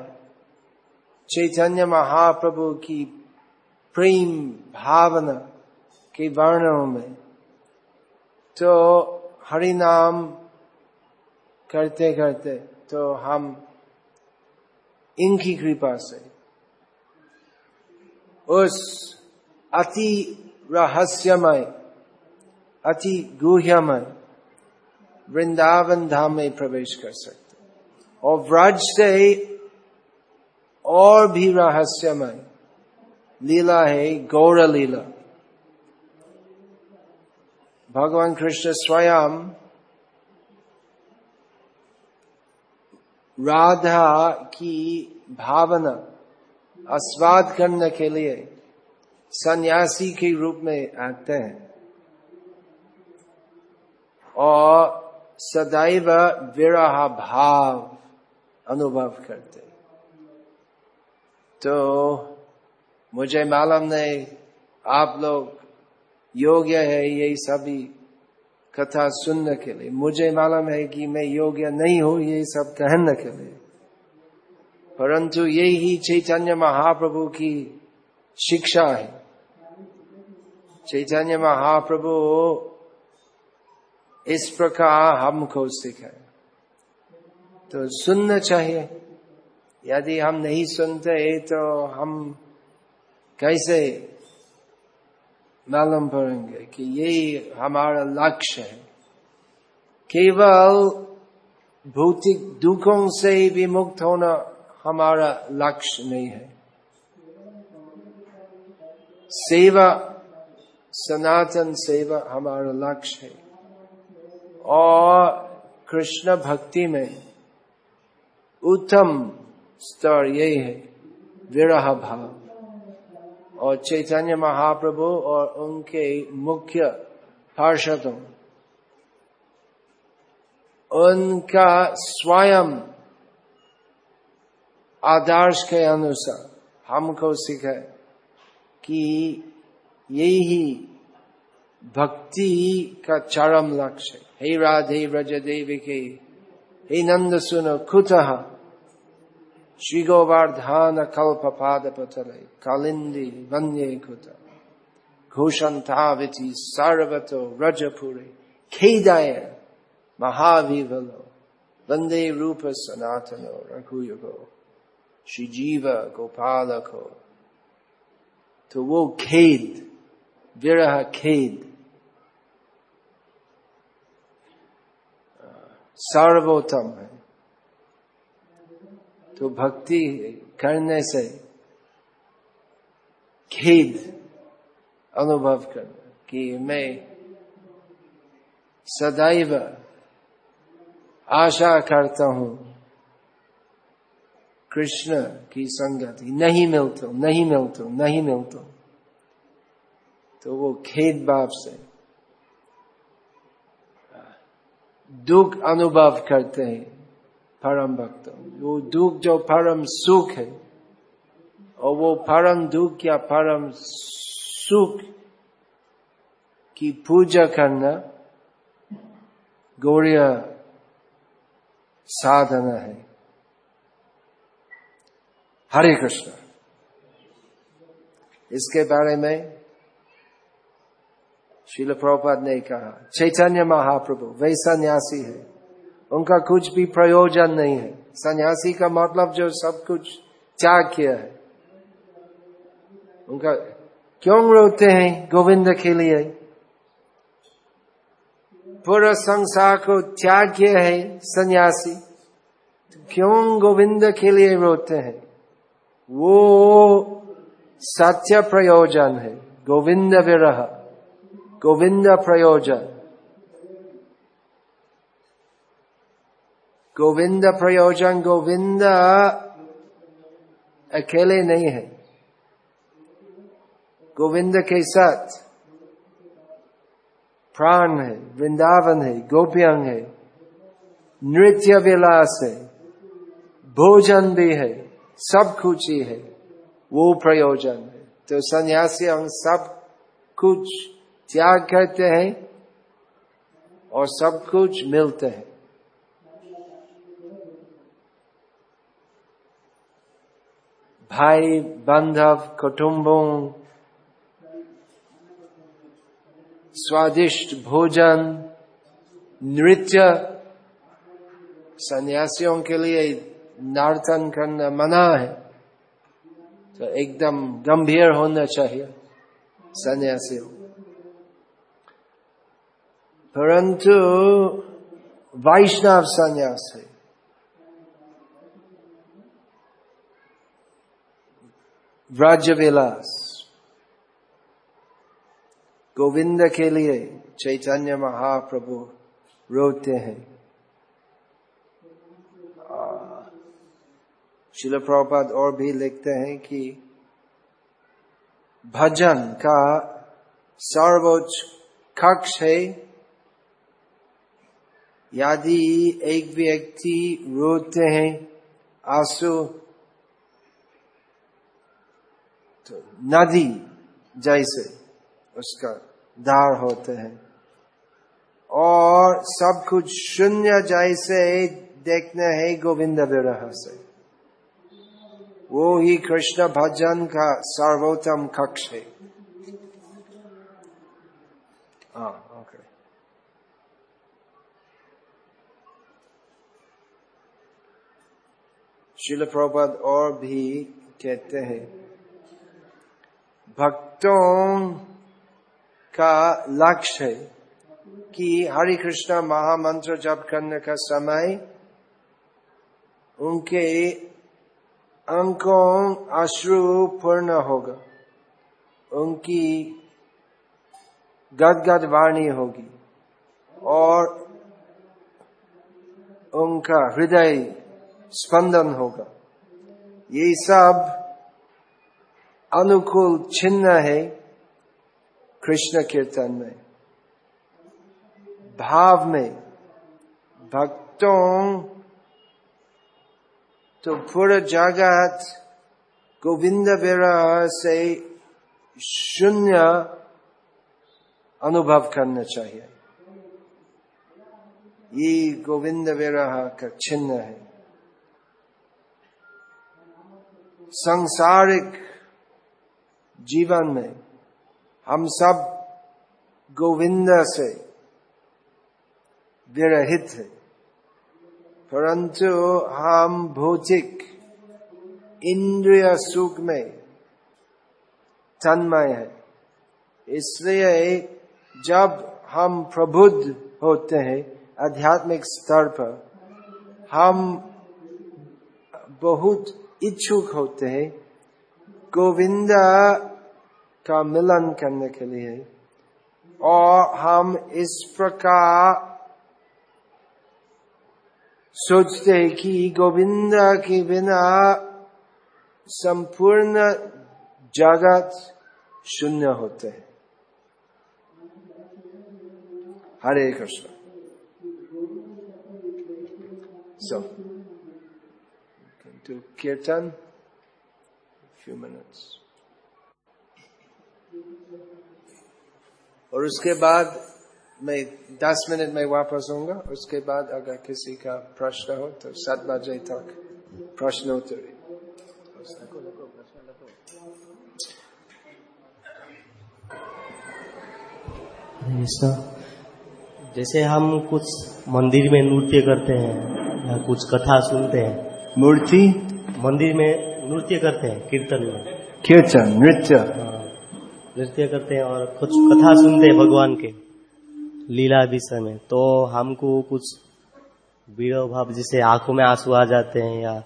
चैतन्य महाप्रभु की प्रेम भावना के वर्णों में तो हरि नाम करते करते तो हम इनकी कृपा से। उस अति रहस्यमय, अति गुह्यमय वृंदावन धाम में प्रवेश कर सकते और व्रज से और भी रहस्यमय लीला है गौर लीला भगवान कृष्ण स्वयं राधा की भावना आस्वाद करने के लिए सन्यासी के रूप में आते हैं। और सदैव विरह भाव अनुभव करते तो मुझे मालूम नहीं, आप लोग योग्य है ये सभी कथा सुनने के लिए। मुझे मालूम है कि मैं योग्य नहीं हूँ ये सब कहने के लिए। परंतु यही चैतन्य महाप्रभु की शिक्षा है। चैतन्य महाप्रभु, इस प्रकार हमको सिखाए। तो सुनना चाहिए। यदि हम नहीं सुनते तो हम कैसे मालूम पड़ेंगे कि यही हमारा लक्ष्य है। केवल भौतिक दुखों से भी मुक्त होना हमारा लक्ष्य नहीं है। सेवा, सनातन सेवा हमारा लक्ष्य है। और कृष्ण भक्ति में उत्तम स्तर यही है, विरह भाव। और चैतन्य महाप्रभु और उनके मुख्य पार्षदों, उनका स्वयं आदर्श के अनुसार हमको सीखा कि यही भक्ति का चरम लक्ष्य हे। राधे व्रज देवी के हे नंद सुन, कुत श्री गोवर्धान कल्प पाद पथल कालिंदी वन्य घोषंताविति सर्वतो रजपुरे खेदाय महाविवलो वंदे रूप सनातनो रघुयुगो श्री जीव गोपाल को तो वो खेद विरह खेद सर्वोत्तम है तो भक्ति करने से खेद अनुभव करना कि मैं सदैव आशा करता हूँ कृष्ण की संगति। नहीं मिलता नहीं मिलता नहीं मिलता। तो वो खेद भाव से दुख अनुभव करते हैं। परम भक्त वो दुख जो परम सुख है, और वो परम दुख या परम सुख की पूजा करना गौरिया साधना है। हरे कृष्ण। इसके बारे में शिल प्रभुपाद ने कहा, चैतन्य महाप्रभु वे सन्यासी है। उनका कुछ भी प्रयोजन नहीं है। सन्यासी का मतलब जो सब कुछ त्याग किया है। उनका, क्यों रोते हैं गोविंद के लिए? पूरा संसार को त्याग किया है सन्यासी। क्यों गोविंद के लिए रोते हैं? वो सत्य प्रयोजन है। गोविंद विरह, गोविंद प्रयोजन। गोविंद प्रयोजन गोविंद अकेले नहीं है। गोविंद के साथ प्राण है, वृंदावन है, गोप्यंग है, नृत्य विलास है, भोजन भी है, सब कुछ ही है, वो प्रयोजन है। तो सन्यासी हम सब कुछ त्याग करते हैं और सब कुछ मिलते हैं। भाई, बांधव, कुटुंबों, स्वादिष्ट भोजन, नृत्य, सन्यासियों के लिए नर्तन करना मना है तो एकदम गंभीर होना चाहिए सन्यासियों। परंतु वैष्णव संन्यास है राज्य विलास गोविंद के लिए चैतन्य महाप्रभु रोते हैं शिल प्रपात और भी लिखते हैं कि भजन का सर्वोच्च कक्ष है यदि एक व्यक्ति रोते हैं आँसू तो नदी जैसे उसका दार होते हैं। और सब कुछ शून्य जैसे देखना है गोविंद विरह से। वो ही कृष्ण भजन का सर्वोत्तम कक्ष है। हाँ ओके शिल प्रपद और भी कहते हैं भक्तों का लक्ष्य है कि हरे कृष्ण महामंत्र जप करने का समय उनके अंकों अश्रु पूर्ण होगा। उनकी गदगद वाणी होगी और उनका हृदय स्पंदन होगा। ये सब अनुकूल चिन्ह है कृष्ण कीर्तन में। भाव में, भक्तों तो पूरा जगत गोविंद विरह से शून्य अनुभव करना चाहिए। ये गोविंद विरह का चिन्ह है। सांसारिक जीवन में, हम सब गोविंद से विरहित है। परंतु हम भौतिक इंद्रिय सुख में तन्मय है। इसलिए जब हम प्रबुद्ध होते हैं आध्यात्मिक स्तर पर, हम बहुत इच्छुक होते हैं। गोविंद का मिलन करने के लिए। और हम इस प्रकार सोचते हैं कि गोविंद के बिना संपूर्ण जगत शून्य होते हैं। हरे Krishna. So, kirtan, few minutes. और उसके बाद मैं दस मिनट में वापस आऊँगा। उसके बाद अगर किसी का प्रश्न हो तो सात बजे तक प्रश्नोत्तरी जैसे हम कुछ मंदिर में नृत्य करते हैं या कुछ कथा सुनते हैं मूर्ति? मंदिर में नृत्य करते हैं कीर्तन में। कीर्तन नृत्य। हाँ, नृत्य करते हैं और कुछ कथा सुनते हैं भगवान के लीला विषय में। तो हमको कुछ विरह भाव जिसे आँखों में आँसू आ जाते हैं या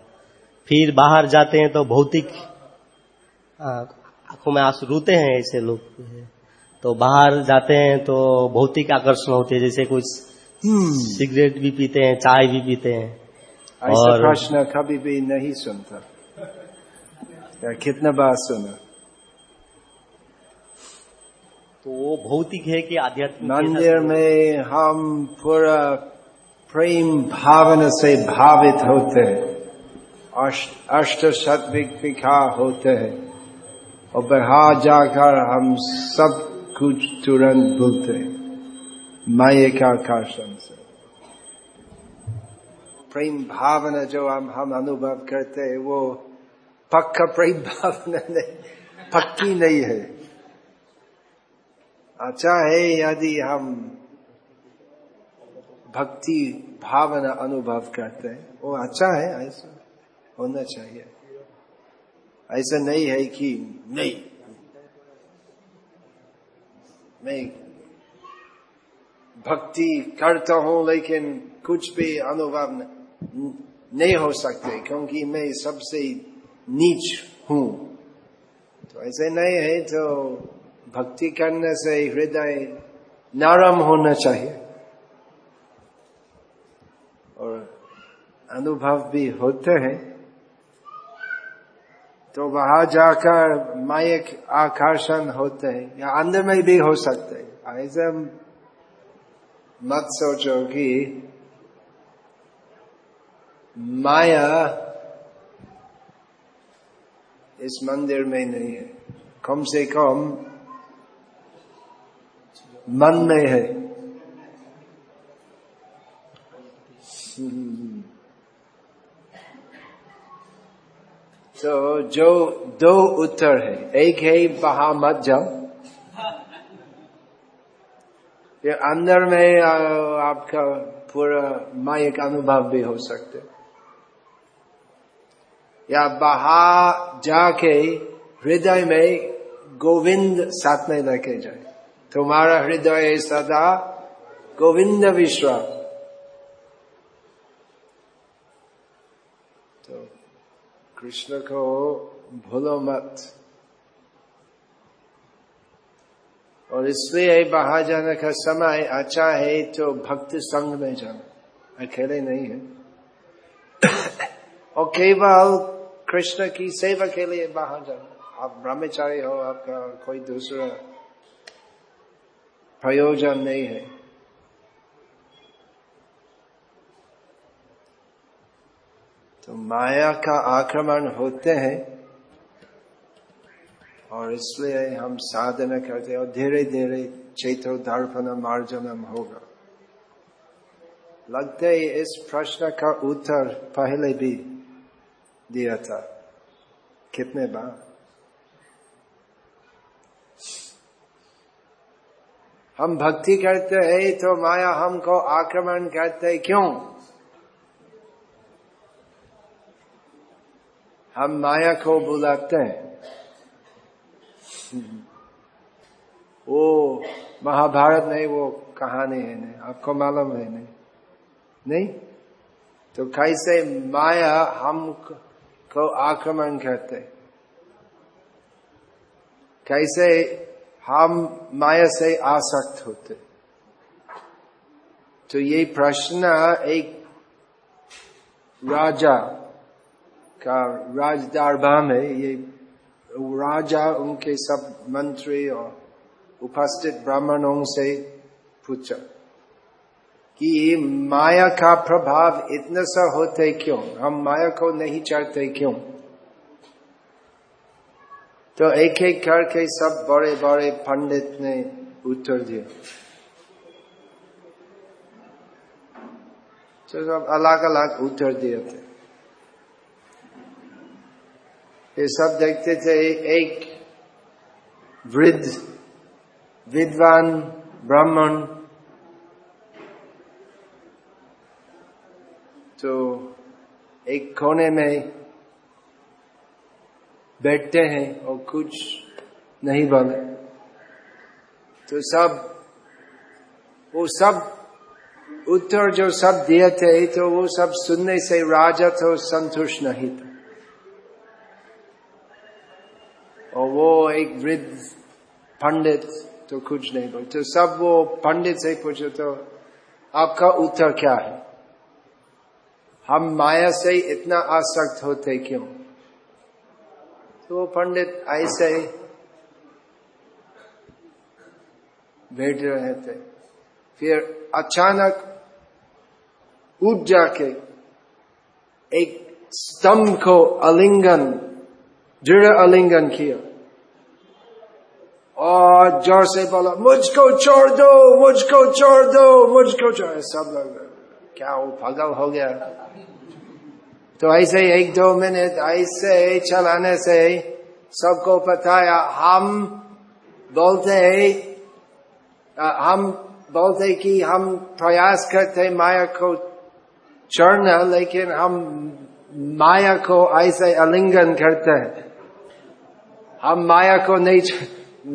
फिर बाहर जाते हैं तो भौतिक आँखों में आँसू रोते हैं ऐसे लोग। तो बाहर जाते हैं तो भौतिक आकर्षण होते हैं जैसे कुछ सिगरेट भी पीते हैं चाय भी पीते हैं। और- प्रश्न कभी भी नहीं सुनता। कितना बार सुना। तो वो भौतिक है कि आध्यात्मिक मंदिर में हम पूरा प्रेम भावना से भावित होते हैं। अष्ट सात्विक होते हैं। और बाहर जाकर हम सब कुछ तुरंत भूलते हैं। माये का आकर्षण से प्रेम भावना जो हम हम अनुभव करते हैं, वो पक्का प्रेम भावना नहीं, पक्की नहीं है। अच्छा है यदि हम भक्ति भावना अनुभव करते हैं, वो अच्छा है ऐसा होना चाहिए। ऐसा नहीं है कि नहीं। मैं भक्ति करता हूँ, लेकिन कुछ भी अनुभव नहीं हो सकते, क्योंकि मैं सबसे नीच हूँ। तो ऐसे नहीं है तो भक्ति करने से हृदय नरम होना चाहिए। और अनुभव भी होते हैं। तो वहाँ जाकर मायक आकर्षण होते हैं, या अंदर में भी हो सकते हैं। ऐसे मत सोचो कि माया इस मंदिर में नहीं है। कम से कम मन में है। तो जो दो उत्तर है, एक है बाहर मत जाओ। ये अंदर में आपका पूरा मायक अनुभव भी हो सकते या बाहर जाके हृदय में गोविंद साथ में लेके जाए। तुम्हारा हृदय सदा गोविंद विश्वास तो कृष्ण को भूलो मत। और इसलिए बाहर जाने का समय अच्छा है तो भक्त संग में जाना अकेले नहीं है। और केवल कृष्ण की सेवा के लिए बाहर जाना आप ब्रह्मचारी हो, आपका कोई दूसरा प्रयोजन नहीं है। तो माया का आक्रमण होते हैं और इसलिए हम साधना करते हैं और धीरे धीरे चैतो दर्पण मार्जनम होगा। लगते ही इस प्रश्न का उत्तर पहले भी दिया था। कितने बार? हम भक्ति करते हैं तो माया हमको आक्रमण करते है, क्यों? हम माया को बुलाते हैं। वो महाभारत नहीं, वो कहानी है नहीं, आपको मालूम है नहीं। नहीं? तो कैसे माया हम को आक्रमण करते कैसे हम माया से आसक्त होते। तो ये प्रश्न एक राजा का राजदरबार में ये राजा, उनके सब मंत्री और उपस्थित ब्राह्मणों से पूछा कि माया का प्रभाव इतना सा होते क्यों? हम माया को नहीं चाहते क्यों? तो एक एक करके सब बड़े बड़े पंडित ने उत्तर दिया। तो सब अलग अलग उत्तर दिए थे। ये सब देखते थे एक वृद्ध, विद्वान, ब्राह्मण। तो एक कोने में बैठते हैं और कुछ नहीं बोले तो सब, वो सब उत्तर जो सब दिए थे तो वो सब सुनने से राजा तो संतुष्ट नहीं था। और वो एक वृद्ध पंडित तो कुछ नहीं बोल। तो सब वो पंडित से पूछो तो आपका उत्तर क्या है? हम माया से इतना आसक्त होते क्यों? तो पंडित ऐसे ही बैठ रहे थे। फिर अचानक उठ जाके एक स्तंभ को अलिंगन दृढ़ अलिंगन किया। और ज़ोर से बोला, मुझको छोड़ दो, मुझको छोड़ दो, मुझको छोड़ सब लोग क्या वो पागल हो गया? तो ऐसे एक दो मिनट, ऐसे चलाने से सबको बताया हम बोलते हम बोलते कि हम प्रयास करते माया को चढ़ना, लेकिन हम माया को ऐसे अलिंगन करते हैं। हम माया को नहीं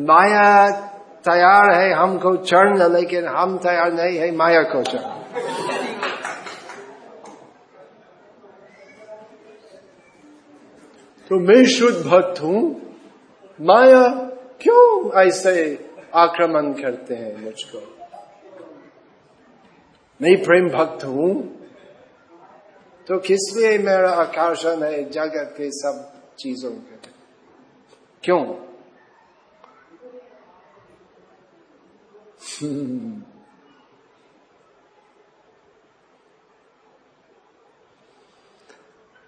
माया तैयार है हमको चढ़ना, लेकिन हम तैयार नहीं है माया को चढ़ तो मैं शुद्ध भक्त हूँ। माया, क्यों ऐसे आक्रमण करते हैं मुझको? मैं प्रेम भक्त हूँ। तो किस लिए मेरा आकर्षण है जगत के सब चीज़ों के क्यों? [LAUGHS]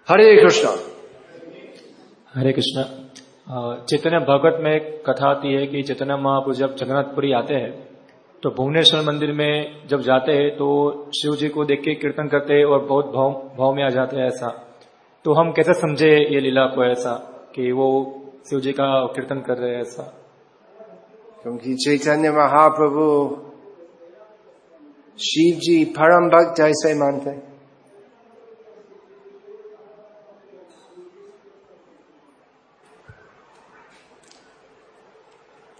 हरे कृष्ण। हरे कृष्ण चैतन्य भगत में एक कथा आती है कि चैतन्य महाप्रभु जब जगन्नाथपुरी आते हैं तो भुवनेश्वर मंदिर में जब जाते हैं तो शिव जी को देख के कीर्तन करते हैं और बहुत भाव भाव में आ जाते हैं ऐसा। तो हम कैसे समझे ये लीला को ऐसा कि वो शिव जी का कीर्तन कर रहे हैं ऐसा? क्योंकि चैतन्य महाप्रभु शिव जी परम भक्त ऐसे मानते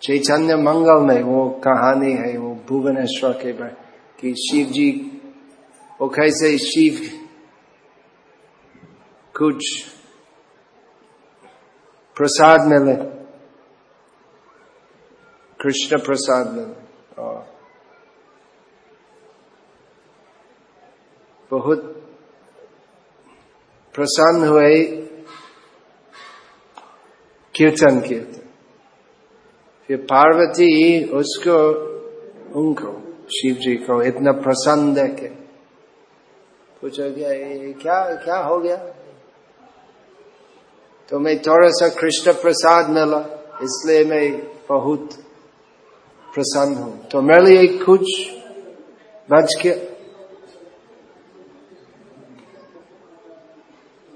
चैतन्य मंगल में वो कहानी है, वो भुवनेश्वर के कि शिव जी, वो कैसे शिव कुछ प्रसाद मिले। कृष्ण प्रसाद मिले, और बहुत प्रसन्न हुए, कीर्तन कीर्तन फिर पार्वती उसको, उनको, शिव जी को इतना प्रसन्न देखे पूछा गया क्या क्या हो गया? तो मैं थोड़ा सा कृष्ण प्रसाद मिला, इसलिए मैं बहुत प्रसन्न हूँ। तो मेरे लिए कुछ बच के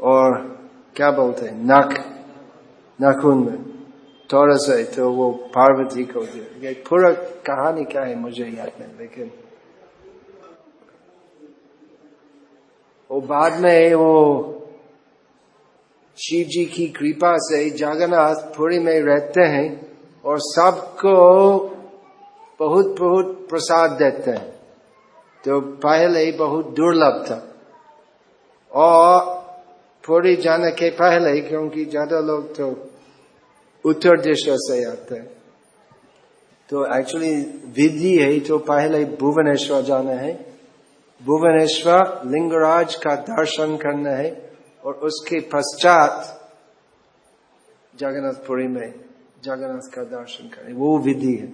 और क्या बोलते हैं? नख नाखून में। थोड़ा सा तो वो पार्वती को पूरा कहानी क्या है मुझे याद नहीं लेकिन वो बाद में वो शिव जी की कृपा से जगन्नाथ पुरी में रहते हैं और सबको बहुत बहुत प्रसाद देते हैं तो पहले बहुत दुर्लभ था और पुरी जाने के पहले क्योंकि ज़्यादा लोग तो उत्तर दिशा से आते हैं। तो एक्चुअली विधि है तो पहले भुवनेश्वर जाना है। भुवनेश्वर लिंगराज का दर्शन करना है और उसके पश्चात जगन्नाथपुरी में जगन्नाथ का दर्शन करें। वो विधि है।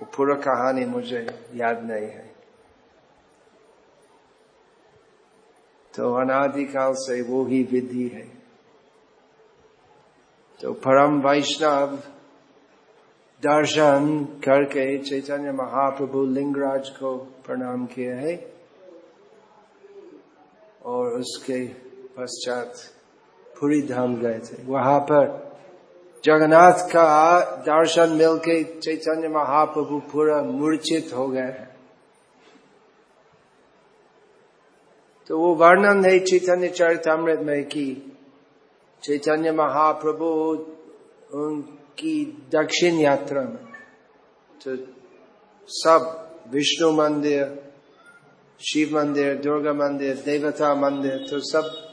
वो पूरा कहानी मुझे याद नहीं है। तो अनादिकाल से वो ही विधि है। तो परम वैष्णव, दर्शन करके चैतन्य महाप्रभु लिंगराज को प्रणाम किए है और उसके पश्चात पुरी धाम गए थे। वहाँ पर जगन्नाथ का दर्शन मिलके चैतन्य महाप्रभु पूरा मूर्छित हो गए हैं। तो वो वर्णन है चैतन्य चरितमृत में कि चैतन्य महाप्रभु, उनकी दक्षिण यात्रा में। तो सब विष्णु मंदिर, शिव मंदिर, दुर्गा मंदिर, देवता मंदिर तो सब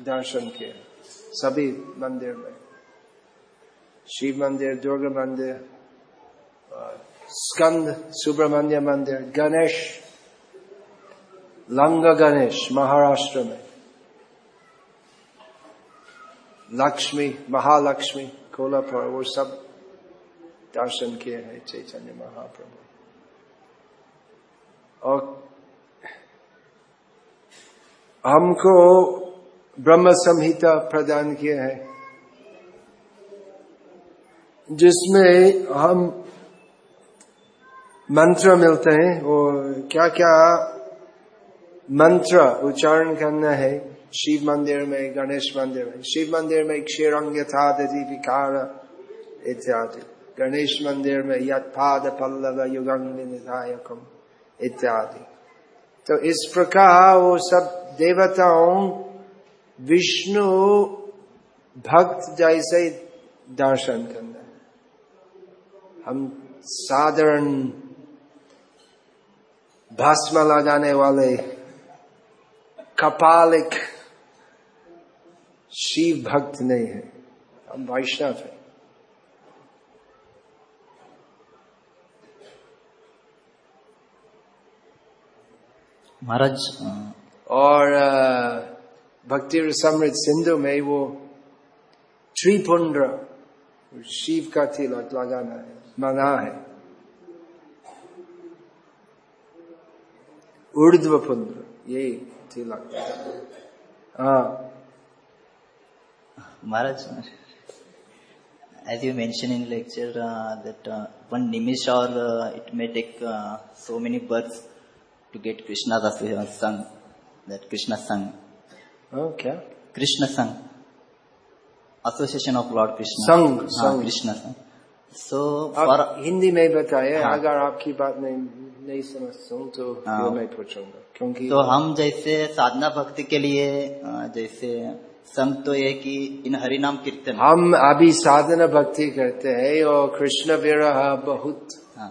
दर्शन किए। सभी मंदिर में। शिव मंदिर, दुर्गा मंदिर, स्कंद सुब्रमण्य मंदिर, गणेश, लंग गणेश महाराष्ट्र में। लक्ष्मी महालक्ष्मी कोलापुर वो सब दर्शन किए हैं चैतन्य महाप्रभु। और हमको ब्रह्म संहिता प्रदान किया है, जिसमें हम मंत्र मिलते हैं, और क्या क्या मंत्र उच्चारण करना है शिव मंदिर में, गणेश मंदिर में, शिव मंदिर में क्षीरंग था दधि विकार इत्यादि। गणेश मंदिर में यथाद पल्लव युगंग निधायकम इत्यादि। तो इस प्रकार वो सब देवताओं, विष्णु भक्त जैसे दर्शन करना हम साधारण भस्म लगाने वाले कपालिक शिव भक्त नहीं है। हम वैष्णव है। महाराज और भक्ति समृद्ध सिंधु में वो त्रिपुंड शिव का तिलक लगाना है मना है। ऊर्ध्व पुंद्र ये तिलक हाँ। महाराज as you mentioned in lecture uh, that uh, one nimish or uh, it may take uh, so many births to get Krishna's uh, sung, that Krishna sung. Oh, क्या? Krishna sung. Association of Lord Krishna. संग हाँ, संग Krishna sung. So, आप for, Hindi में बताए हाँ। अगर आपकी बात नहीं नहीं समझता हूँ तो हाँ। मैं पूछूँगा क्योंकि तो हम जैसे साधना भक्ति के लिए अ, जैसे संग तो ये कि इन हरि नाम कीर्तन। हम अभी साधना भक्ति करते हैं। और कृष्ण विरह बहुत हाँ।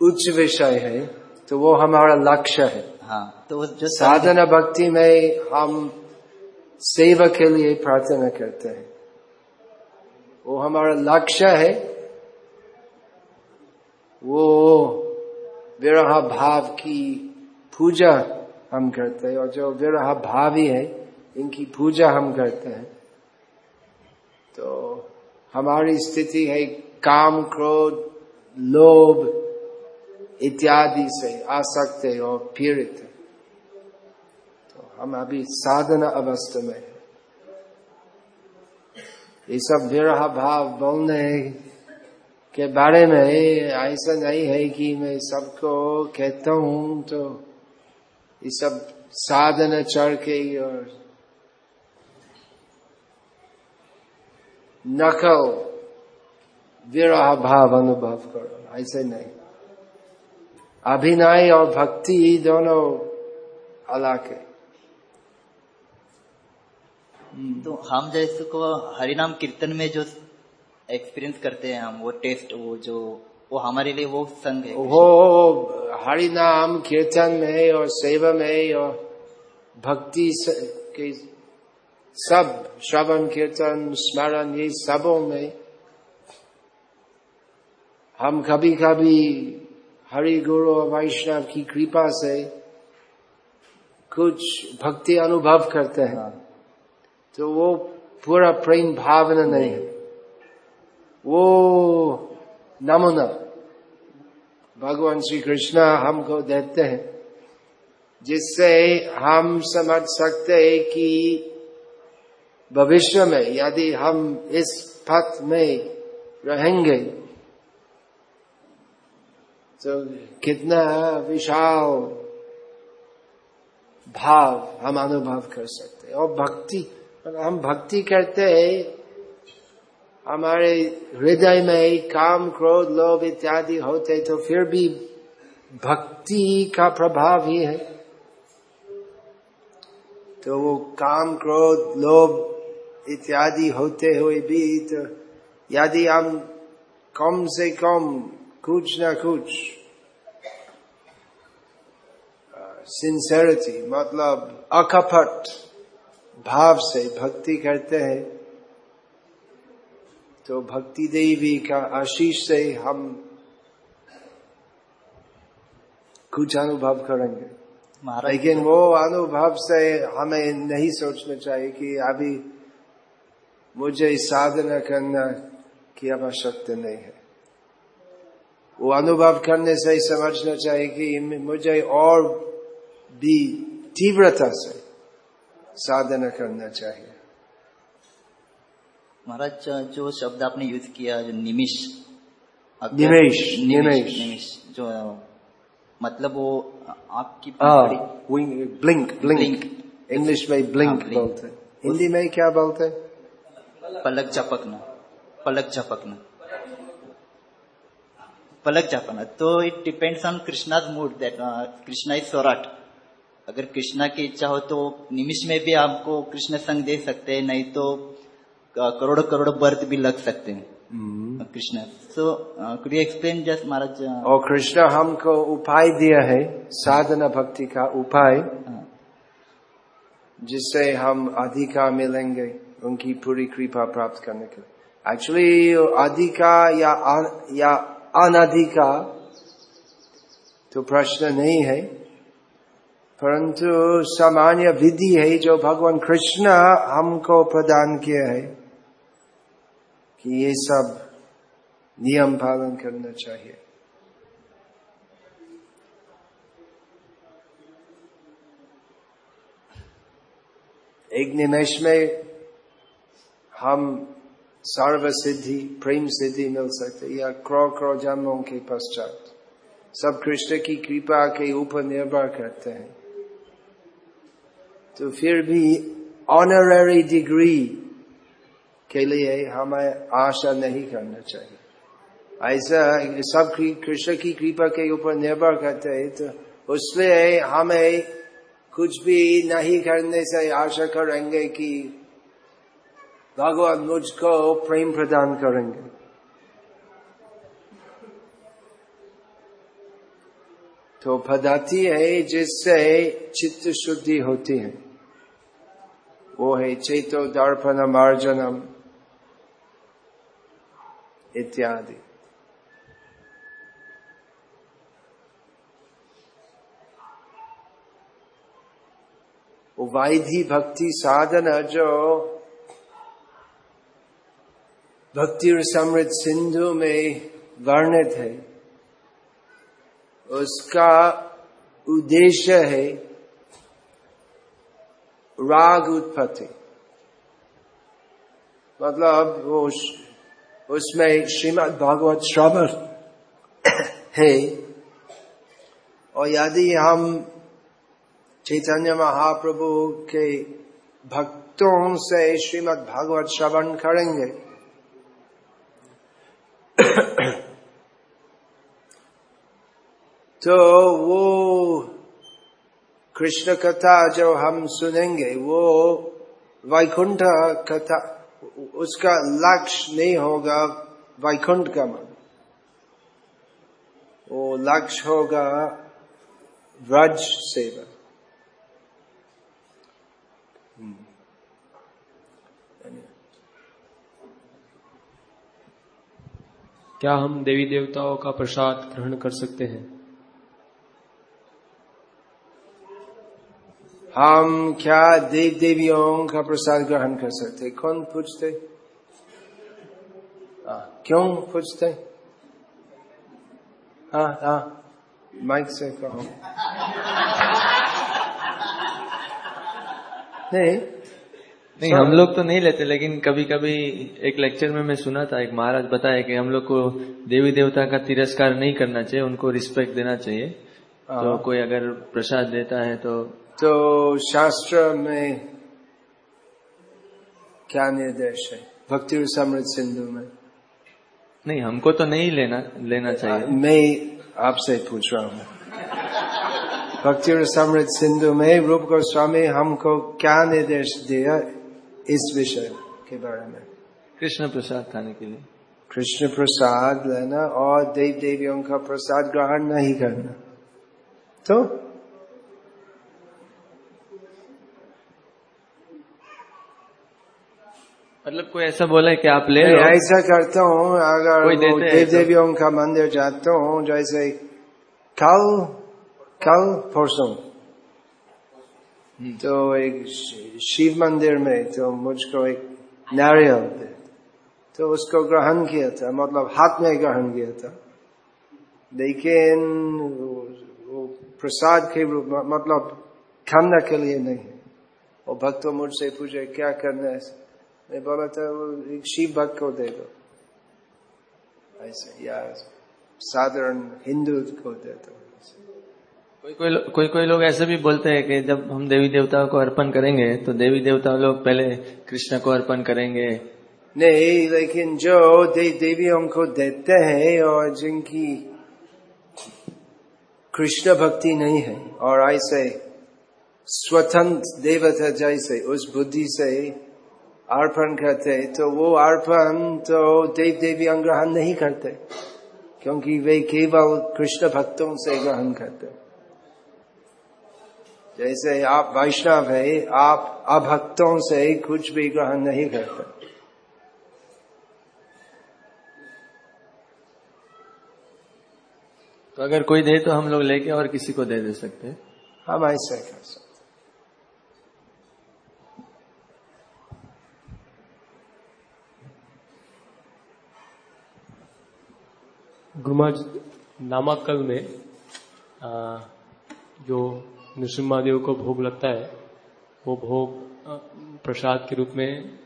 उच्च विषय है तो वो हमारा लक्ष्य है। हाँ तो जो साधना भक्ति में हम सेवा के लिए प्रार्थना करते हैं। वो हमारा लक्ष्य है। वो विरह भाव की पूजा हम करते हैं और जो विरह भावी है इनकी पूजा हम करते हैं। तो हमारी स्थिति है काम, क्रोध, लोभ इत्यादि से आसक्त है और पीड़ित है। तो हम अभी साधना अवस्था में है। ये सब विरह भाव बोलने के बारे में ऐसा नहीं है कि मैं सबको कहता हूँ तो ये सब साधना चढ़ के और नकल विरह भाव अनुभव करो। ऐसे नहीं। अभिनय और भक्ति दोनों अलग है। तो हम जैसे को हरिनाम कीर्तन में जो एक्सपीरियंस करते हैं हम वो टेस्ट वो जो वो हमारे लिए वो संग है। वो हरि नाम कीर्तन में और सेवा में और भक्ति के सब श्रवण कीर्तन स्मरण ये सबों में हम कभी कभी हरि गुरु और वैष्णव की कृपा से कुछ भक्ति अनुभव करते हैं हाँ। तो वो पूरा प्रेम भावना नहीं है वो नमूना भगवान श्री कृष्ण हमको देते हैं जिससे हम समझ सकते हैं कि भविष्य में, यदि हम इस पथ में रहेंगे तो कितना विशाल भाव हम अनुभव कर सकते हैं। और भक्ति, हम भक्ति करते हैं, हमारे हृदय में काम, क्रोध, लोभ इत्यादि होते तो फिर भी भक्ति का प्रभाव ही है। तो वो काम, क्रोध, लोभ इत्यादि होते हुए भी तो यदि हम कम से कम कुछ ना कुछ सिंसेरिटी मतलब अकपट भाव से भक्ति करते हैं तो भक्ति देवी का आशीष से हम कुछ अनुभव करेंगे। लेकिन वो अनुभव से हमें नहीं सोचना चाहिए कि अभी मुझे साधना करना की आवश्यकता नहीं है। वो अनुभव करने से ही समझना चाहिए कि मुझे और भी तीव्रता से साधना करना चाहिए। महाराज जो शब्द आपने यूज़ किया जो निमिष निमेश निमेश निमिष जो मतलब वो आपकी ब्लिंक ब्लिंक इंग्लिश में ब्लिंक हाँ, बोलते हिंदी में क्या बोलते हैं? पलक झपकना पलक झपकना। पलक झपकना। तो it depends on Krishna's mood that Krishna is सोराट अगर कृष्णा की इच्छा हो तो निमिष में भी आपको कृष्ण संग दे सकते हैं नहीं तो करोड़ करोड़ बर्थ भी लग सकते हैं. Krishna so could you explain just Maharaj और कृष्ण हमको उपाय दिया है साधना भक्ति का उपाय हाँ। जिससे हम अधिकार मिलेंगे। उनकी पूरी कृपा प्राप्त करने के लिए। एक्चुअली अधिकार या या अनाधिकार तो प्रश्न नहीं है, परंतु सामान्य विधि है जो भगवान कृष्ण हमको प्रदान किया है कि ये सब नियम पालन करना चाहिए। एक निमेश में हम सर्व सिद्धि प्रेम सिद्धि मिल सकते या क्रो क्रो जन्मों के पश्चात। सब कृष्ण की कृपा के ऊपर निर्भर करते हैं। तो फिर भी ऑनररी डिग्री के लिए हमें आशा नहीं करना चाहिए। ऐसा सब कृष्ण की कृपा के ऊपर निर्भर करते हैं तो उसलिए हमें कुछ भी नहीं करने से आशा करेंगे कि भगवान मुझको प्रेम प्रदान करेंगे। तो पद्धति है जिससे चित्त शुद्धि होती है। वो है चेतो दर्पण मार्जनम इत्यादि। वो वाइधि भक्ति साधना जो भक्ति और समृद्ध सिंधु में वर्णित है। उसका उद्देश्य है राग उत्पत्ति। मतलब वो उसमें श्रीमद भागवत श्रवण है। और यदि हम चैतन्य महाप्रभु के भक्तों से श्रीमद भागवत श्रवण करेंगे तो वो कृष्ण कथा जो हम सुनेंगे, वो वैकुंठ कथा, उसका लक्ष्य नहीं होगा वैकुंठ का मन। वो लक्ष्य होगा व्रज सेवा। क्या हम देवी देवताओं का प्रसाद ग्रहण कर सकते हैं? हम क्या देव देवियों का प्रसाद ग्रहण कर सकते कौन पूछते क्यों पूछते हाँ हाँ माइक से कहो नहीं। नहीं हम लोग तो नहीं लेते लेकिन कभी कभी एक लेक्चर में मैं सुना था एक महाराज बताया कि हम लोग को देवी देवता का तिरस्कार नहीं करना चाहिए उनको रिस्पेक्ट देना चाहिए। तो कोई अगर प्रसाद देता है तो तो शास्त्र में क्या निर्देश है? भक्ति समृद्ध सिंधु में। नहीं हमको तो नहीं लेना लेना चाहिए। मैं आपसे पूछ रहा हूँ। भक्ति और समृद्ध सिंधु में रूप गोस्वामी हमको क्या निर्देश दिया इस विषय के बारे में? कृष्ण प्रसाद खाने के लिए। कृष्ण प्रसाद लेना और देव देवियों का प्रसाद ग्रहण नहीं करना। तो मतलब कोई ऐसा बोला है कि आप ले लो? ऐसा करता हूँ अगर देव देवियों का मंदिर जाता हूँ जैसे कल कल परसों। तो एक शिव मंदिर में तो मुझको एक नारियल दे। तो उसको ग्रहण किया था मतलब हाथ में ग्रहण किया था। लेकिन वो- वो प्रसाद के रूप मतलब खाना के लिए नहीं। और भक्तों मुझसे पूछे क्या करना है? मैं बोला था वो एक शिव भक्त को दे दो। ऐसे या साधारण हिंदू को दे दो। कोई कोई कोई कोई लोग ऐसे भी बोलते हैं कि जब हम देवी देवताओं को अर्पण करेंगे तो देवी देवता लोग पहले कृष्ण को अर्पण करेंगे। नहीं लेकिन जो दे देवी को देते हैं और जिनकी कृष्ण भक्ति नहीं है और ऐसे स्वतंत्र देवता जैसे उस बुद्धि से अर्पण करते तो वो अर्पण तो देव देवी ग्रहण नहीं करते क्योंकि वे केवल कृष्ण भक्तों से ग्रहण करते। जैसे आप वैष्णव है आप अभक्तों से कुछ भी ग्रहण नहीं करते। तो अगर कोई दे तो हम लोग लेके और किसी को दे दे सकते हैं। हम ऐसे कर सकते गुरुमाज नामाकल में आ, जो नृसिम्हा को भोग लगता है वो भोग प्रसाद के रूप में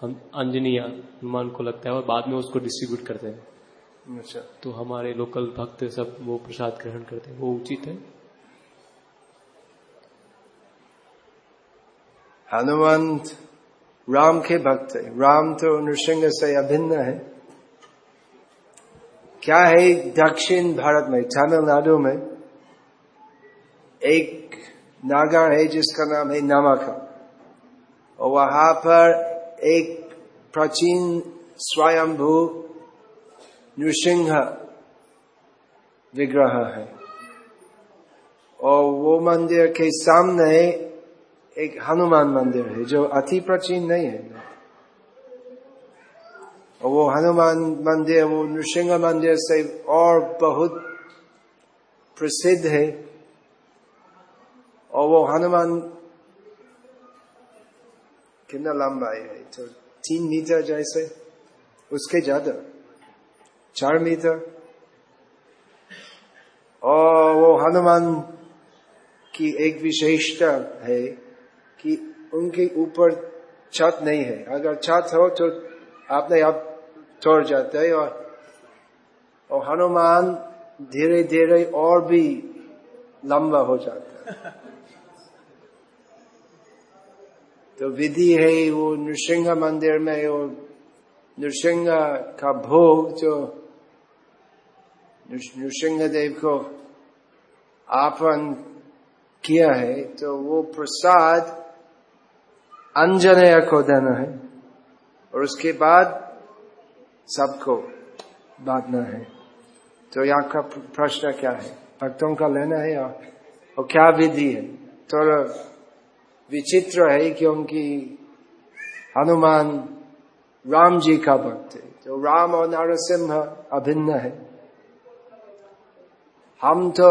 हम अंजनी या हनुमान को लगता है और बाद में उसको डिस्ट्रीब्यूट करते हैं। अच्छा। तो हमारे लोकल भक्त सब वो प्रसाद ग्रहण करते हैं। वो उचित है। हनुमंत राम के भक्त है। राम तो नृसिंह से अभिन्न है। क्या है दक्षिण भारत में, तमिलनाडु में एक नागर है जिसका नाम है नमका। और वहाँ पर एक प्राचीन स्वयंभू नृसिंह विग्रह है। और वो मंदिर के सामने एक हनुमान मंदिर है, जो अति प्राचीन नहीं है। और वो हनुमान मंदिर, वो नृसिंह मंदिर से और बहुत प्रसिद्ध है। और वो हनुमान कितना लंबाई है तो तीन मीटर जैसे, उसके ज़्यादा, चार मीटर। और वो हनुमान की एक विशेषता है कि उनके ऊपर छत नहीं है। अगर छत हो तो आपने आप छोड़ जाते हैं और और हनुमान धीरे धीरे और भी लंबा हो जाता है। [LAUGHS] तो विधि है वो नृसिंह मंदिर में वो नृसिंह का भोग जो नृसिंह देव को आपन किया है तो वो प्रसाद अंजनय को देना है। और उसके बाद सबको बांटना है। तो यहाँ का प्रश्न क्या है? भक्तों का लेना है और क्या विधि है? तो विचित्र है क्योंकि हनुमान राम जी का भक्त है। तो राम और नरसिंह अभिन्न है। हम तो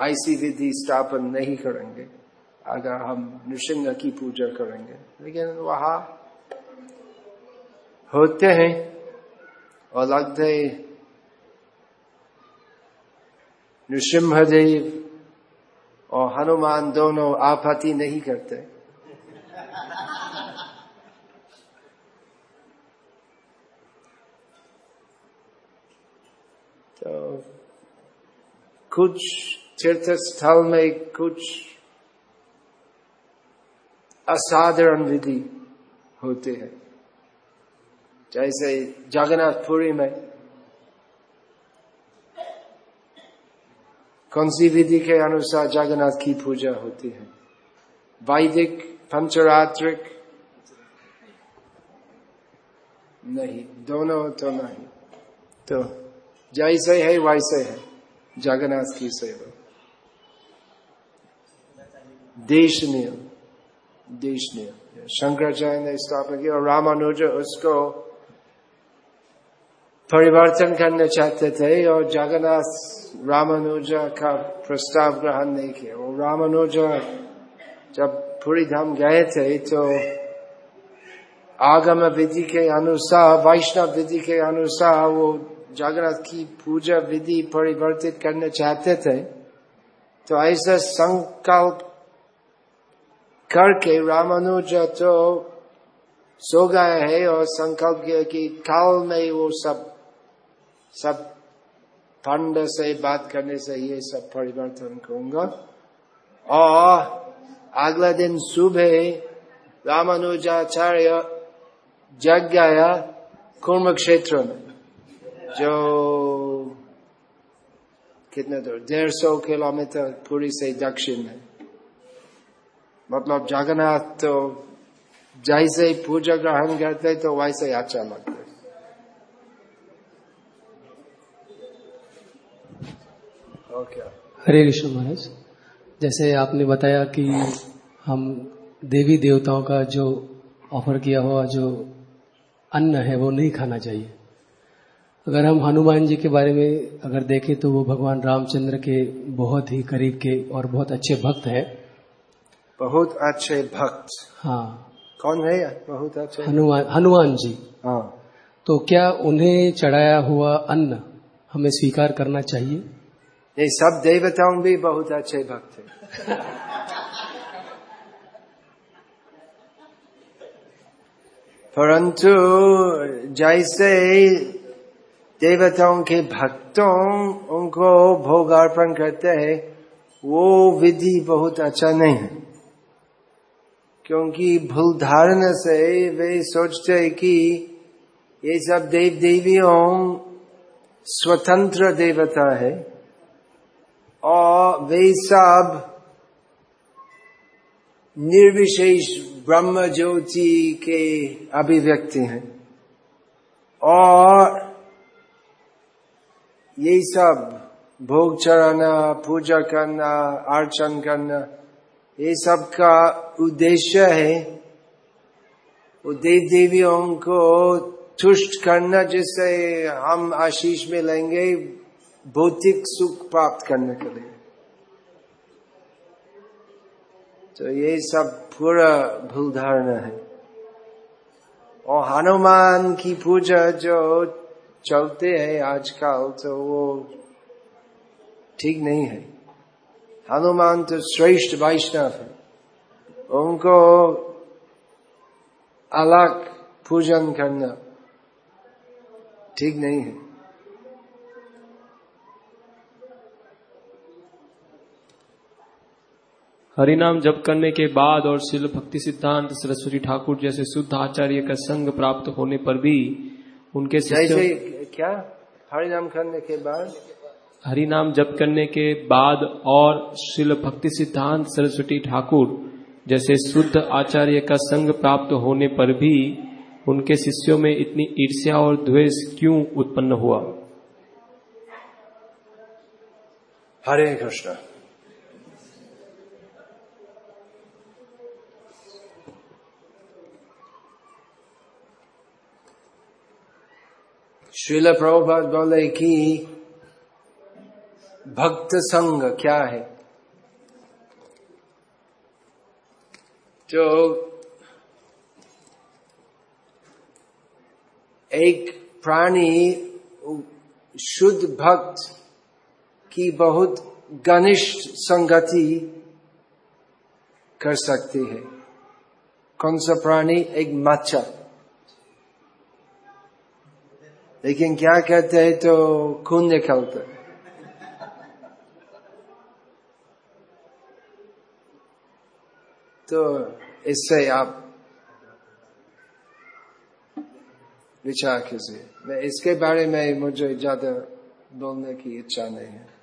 ऐसी विधि स्थापन नहीं करेंगे। अगर हम नृसिंह की पूजा करेंगे। लेकिन वहाँ होते हैं और लगते नृसिंहदेव और हनुमान दोनों आपत्ति नहीं करते। तो कुछ तीर्थ स्थल में कुछ असाधारण विधि होते हैं। जैसे जगन्नाथपुरी में कौन सी विधि के अनुसार जगन्नाथ की पूजा होती है? वैदिक पंचरात्रिक? नहीं दोनों तो नहीं। तो? जैसे है वैसे है। जगन्नाथ की सेवा। देश नियम देश नियम शंकराचार्य ने स्थापना की और रामानुज उसको परिवर्तन करना चाहते थे और जगन्नाथ रामानुजा का प्रस्ताव ग्रहण नहीं किया। वो रामानुजा जब पूरी धाम गए थे तो आगम विधि के अनुसार, वैष्णव विधि के अनुसार वो जगन्नाथ की पूजा विधि परिवर्तित करना चाहते थे। तो ऐसा संकल्प करके रामानुजा तो सो गए है और संकल्प किया कि काल में वो सब सब ठंड से बात करने से ये सब परिवर्तन करूँगा। और अगला दिन सुबह रामानुजाचार्य जग गया कुर्म क्षेत्र में जो कितने दूर? डेढ़ सौ किलोमीटर पूरी से दक्षिण में मतलब जगन्नाथ तो जैसे पूजा ग्रहण करते तो वैसे अच्छा लगता। हरे कृष्ण महाराज जैसे आपने बताया कि हम देवी देवताओं का जो ऑफ़र किया हुआ जो अन्न है वो नहीं खाना चाहिए। अगर हम हनुमान जी के बारे में अगर देखें तो वो भगवान रामचंद्र के बहुत ही करीब के और बहुत अच्छे भक्त हैं। बहुत अच्छे भक्त। हाँ। कौन है बहुत अच्छे हनुमान हनुमान जी। हाँ। तो क्या उन्हें चढ़ाया हुआ अन्न हमें स्वीकार करना चाहिए? ये सब देवताओं भी बहुत अच्छे भक्त हैं। परंतु जैसे देवताओं के भक्तों उनको भोग अर्पण करते हैं, वो विधि बहुत अच्छा नहीं है। क्योंकि भूल धारणा से वे सोचते हैं कि ये सब देव देवियों स्वतंत्र देवता है। और वे सब निर्विशेष ब्रह्म ज्योति के अभिव्यक्ति हैं। और ये सब भोग चढ़ाना, पूजा करना, अर्चन करना, ये सब का उद्देश्य है वो देव देवियों को तुष्ट करना, जिससे हम आशीष में लेंगे। भौतिक सुख प्राप्त करने के लिए। तो ये सब पूरा भूल धारणा है। और हनुमान की पूजा जो चलते हैं आजकल तो वो ठीक नहीं है। हनुमान तो श्रेष्ठ वैष्णव है। उनको अलग पूजन करना ठीक नहीं है। हरिनाम जप करने के बाद और शिल भक्ति सिद्धांत सरस्वती ठाकुर जैसे शुद्ध आचार्य का संग प्राप्त होने पर भी उनके जैसे क्या? हरिनाम करने के बाद? हरिनाम जप करने के बाद और शिल भक्ति सिद्धांत सरस्वती ठाकुर जैसे शुद्ध आचार्य का संग प्राप्त होने पर भी उनके शिष्यों में इतनी ईर्ष्या और द्वेष क्यों उत्पन्न हुआ? हरे कृष्ण। श्रील प्रभुपाद बोले कि भक्त संग क्या है? तो एक प्राणी शुद्ध भक्त की बहुत घनिष्ठ संगति कर सकती है। कौन सा प्राणी? एक मच्छर। लेकिन क्या कहते हैं तो खून निकलते तो इससे आप विचार कीजिए। मैं इसके बारे में मुझे ज़्यादा बोलने की इच्छा नहीं है।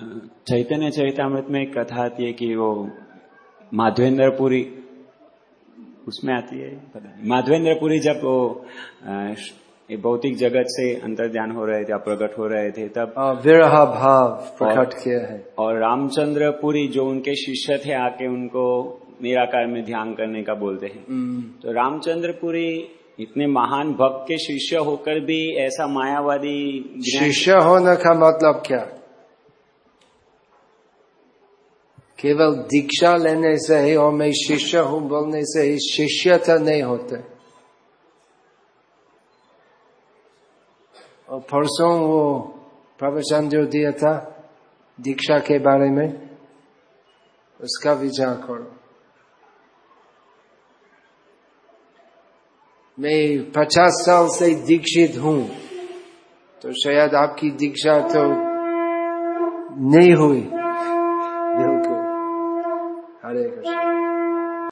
चैतन्य चैतामृत में एक कथा आती है कि वो माधवेंद्रपुरी उसमें आती है पता नहीं। माधवेंद्रपुरी जब वो भौतिक जगत से अंतर ध्यान हो रहे थे प्रकट हो रहे थे तब विरह भाव प्रकट किया है। और रामचंद्रपुरी जो उनके शिष्य थे आके उनको निराकार में ध्यान करने का बोलते हैं। तो रामचंद्रपुरी इतने महान भक्त के शिष्य होकर भी ऐसा मायावादी शिष्य होने का मतलब क्या? केवल दीक्षा लेने से ही और मैं शिष्य हूँ बोलने से ही शिष्यता नहीं होते। और परसों वो प्रवचन जो दिया था दीक्षा के बारे में, उसका विचार करो। मैं पचास साल से दीक्षित हूँ तो शायद आपकी दीक्षा तो नहीं हुई। बिल्कुल हरे कृष्ण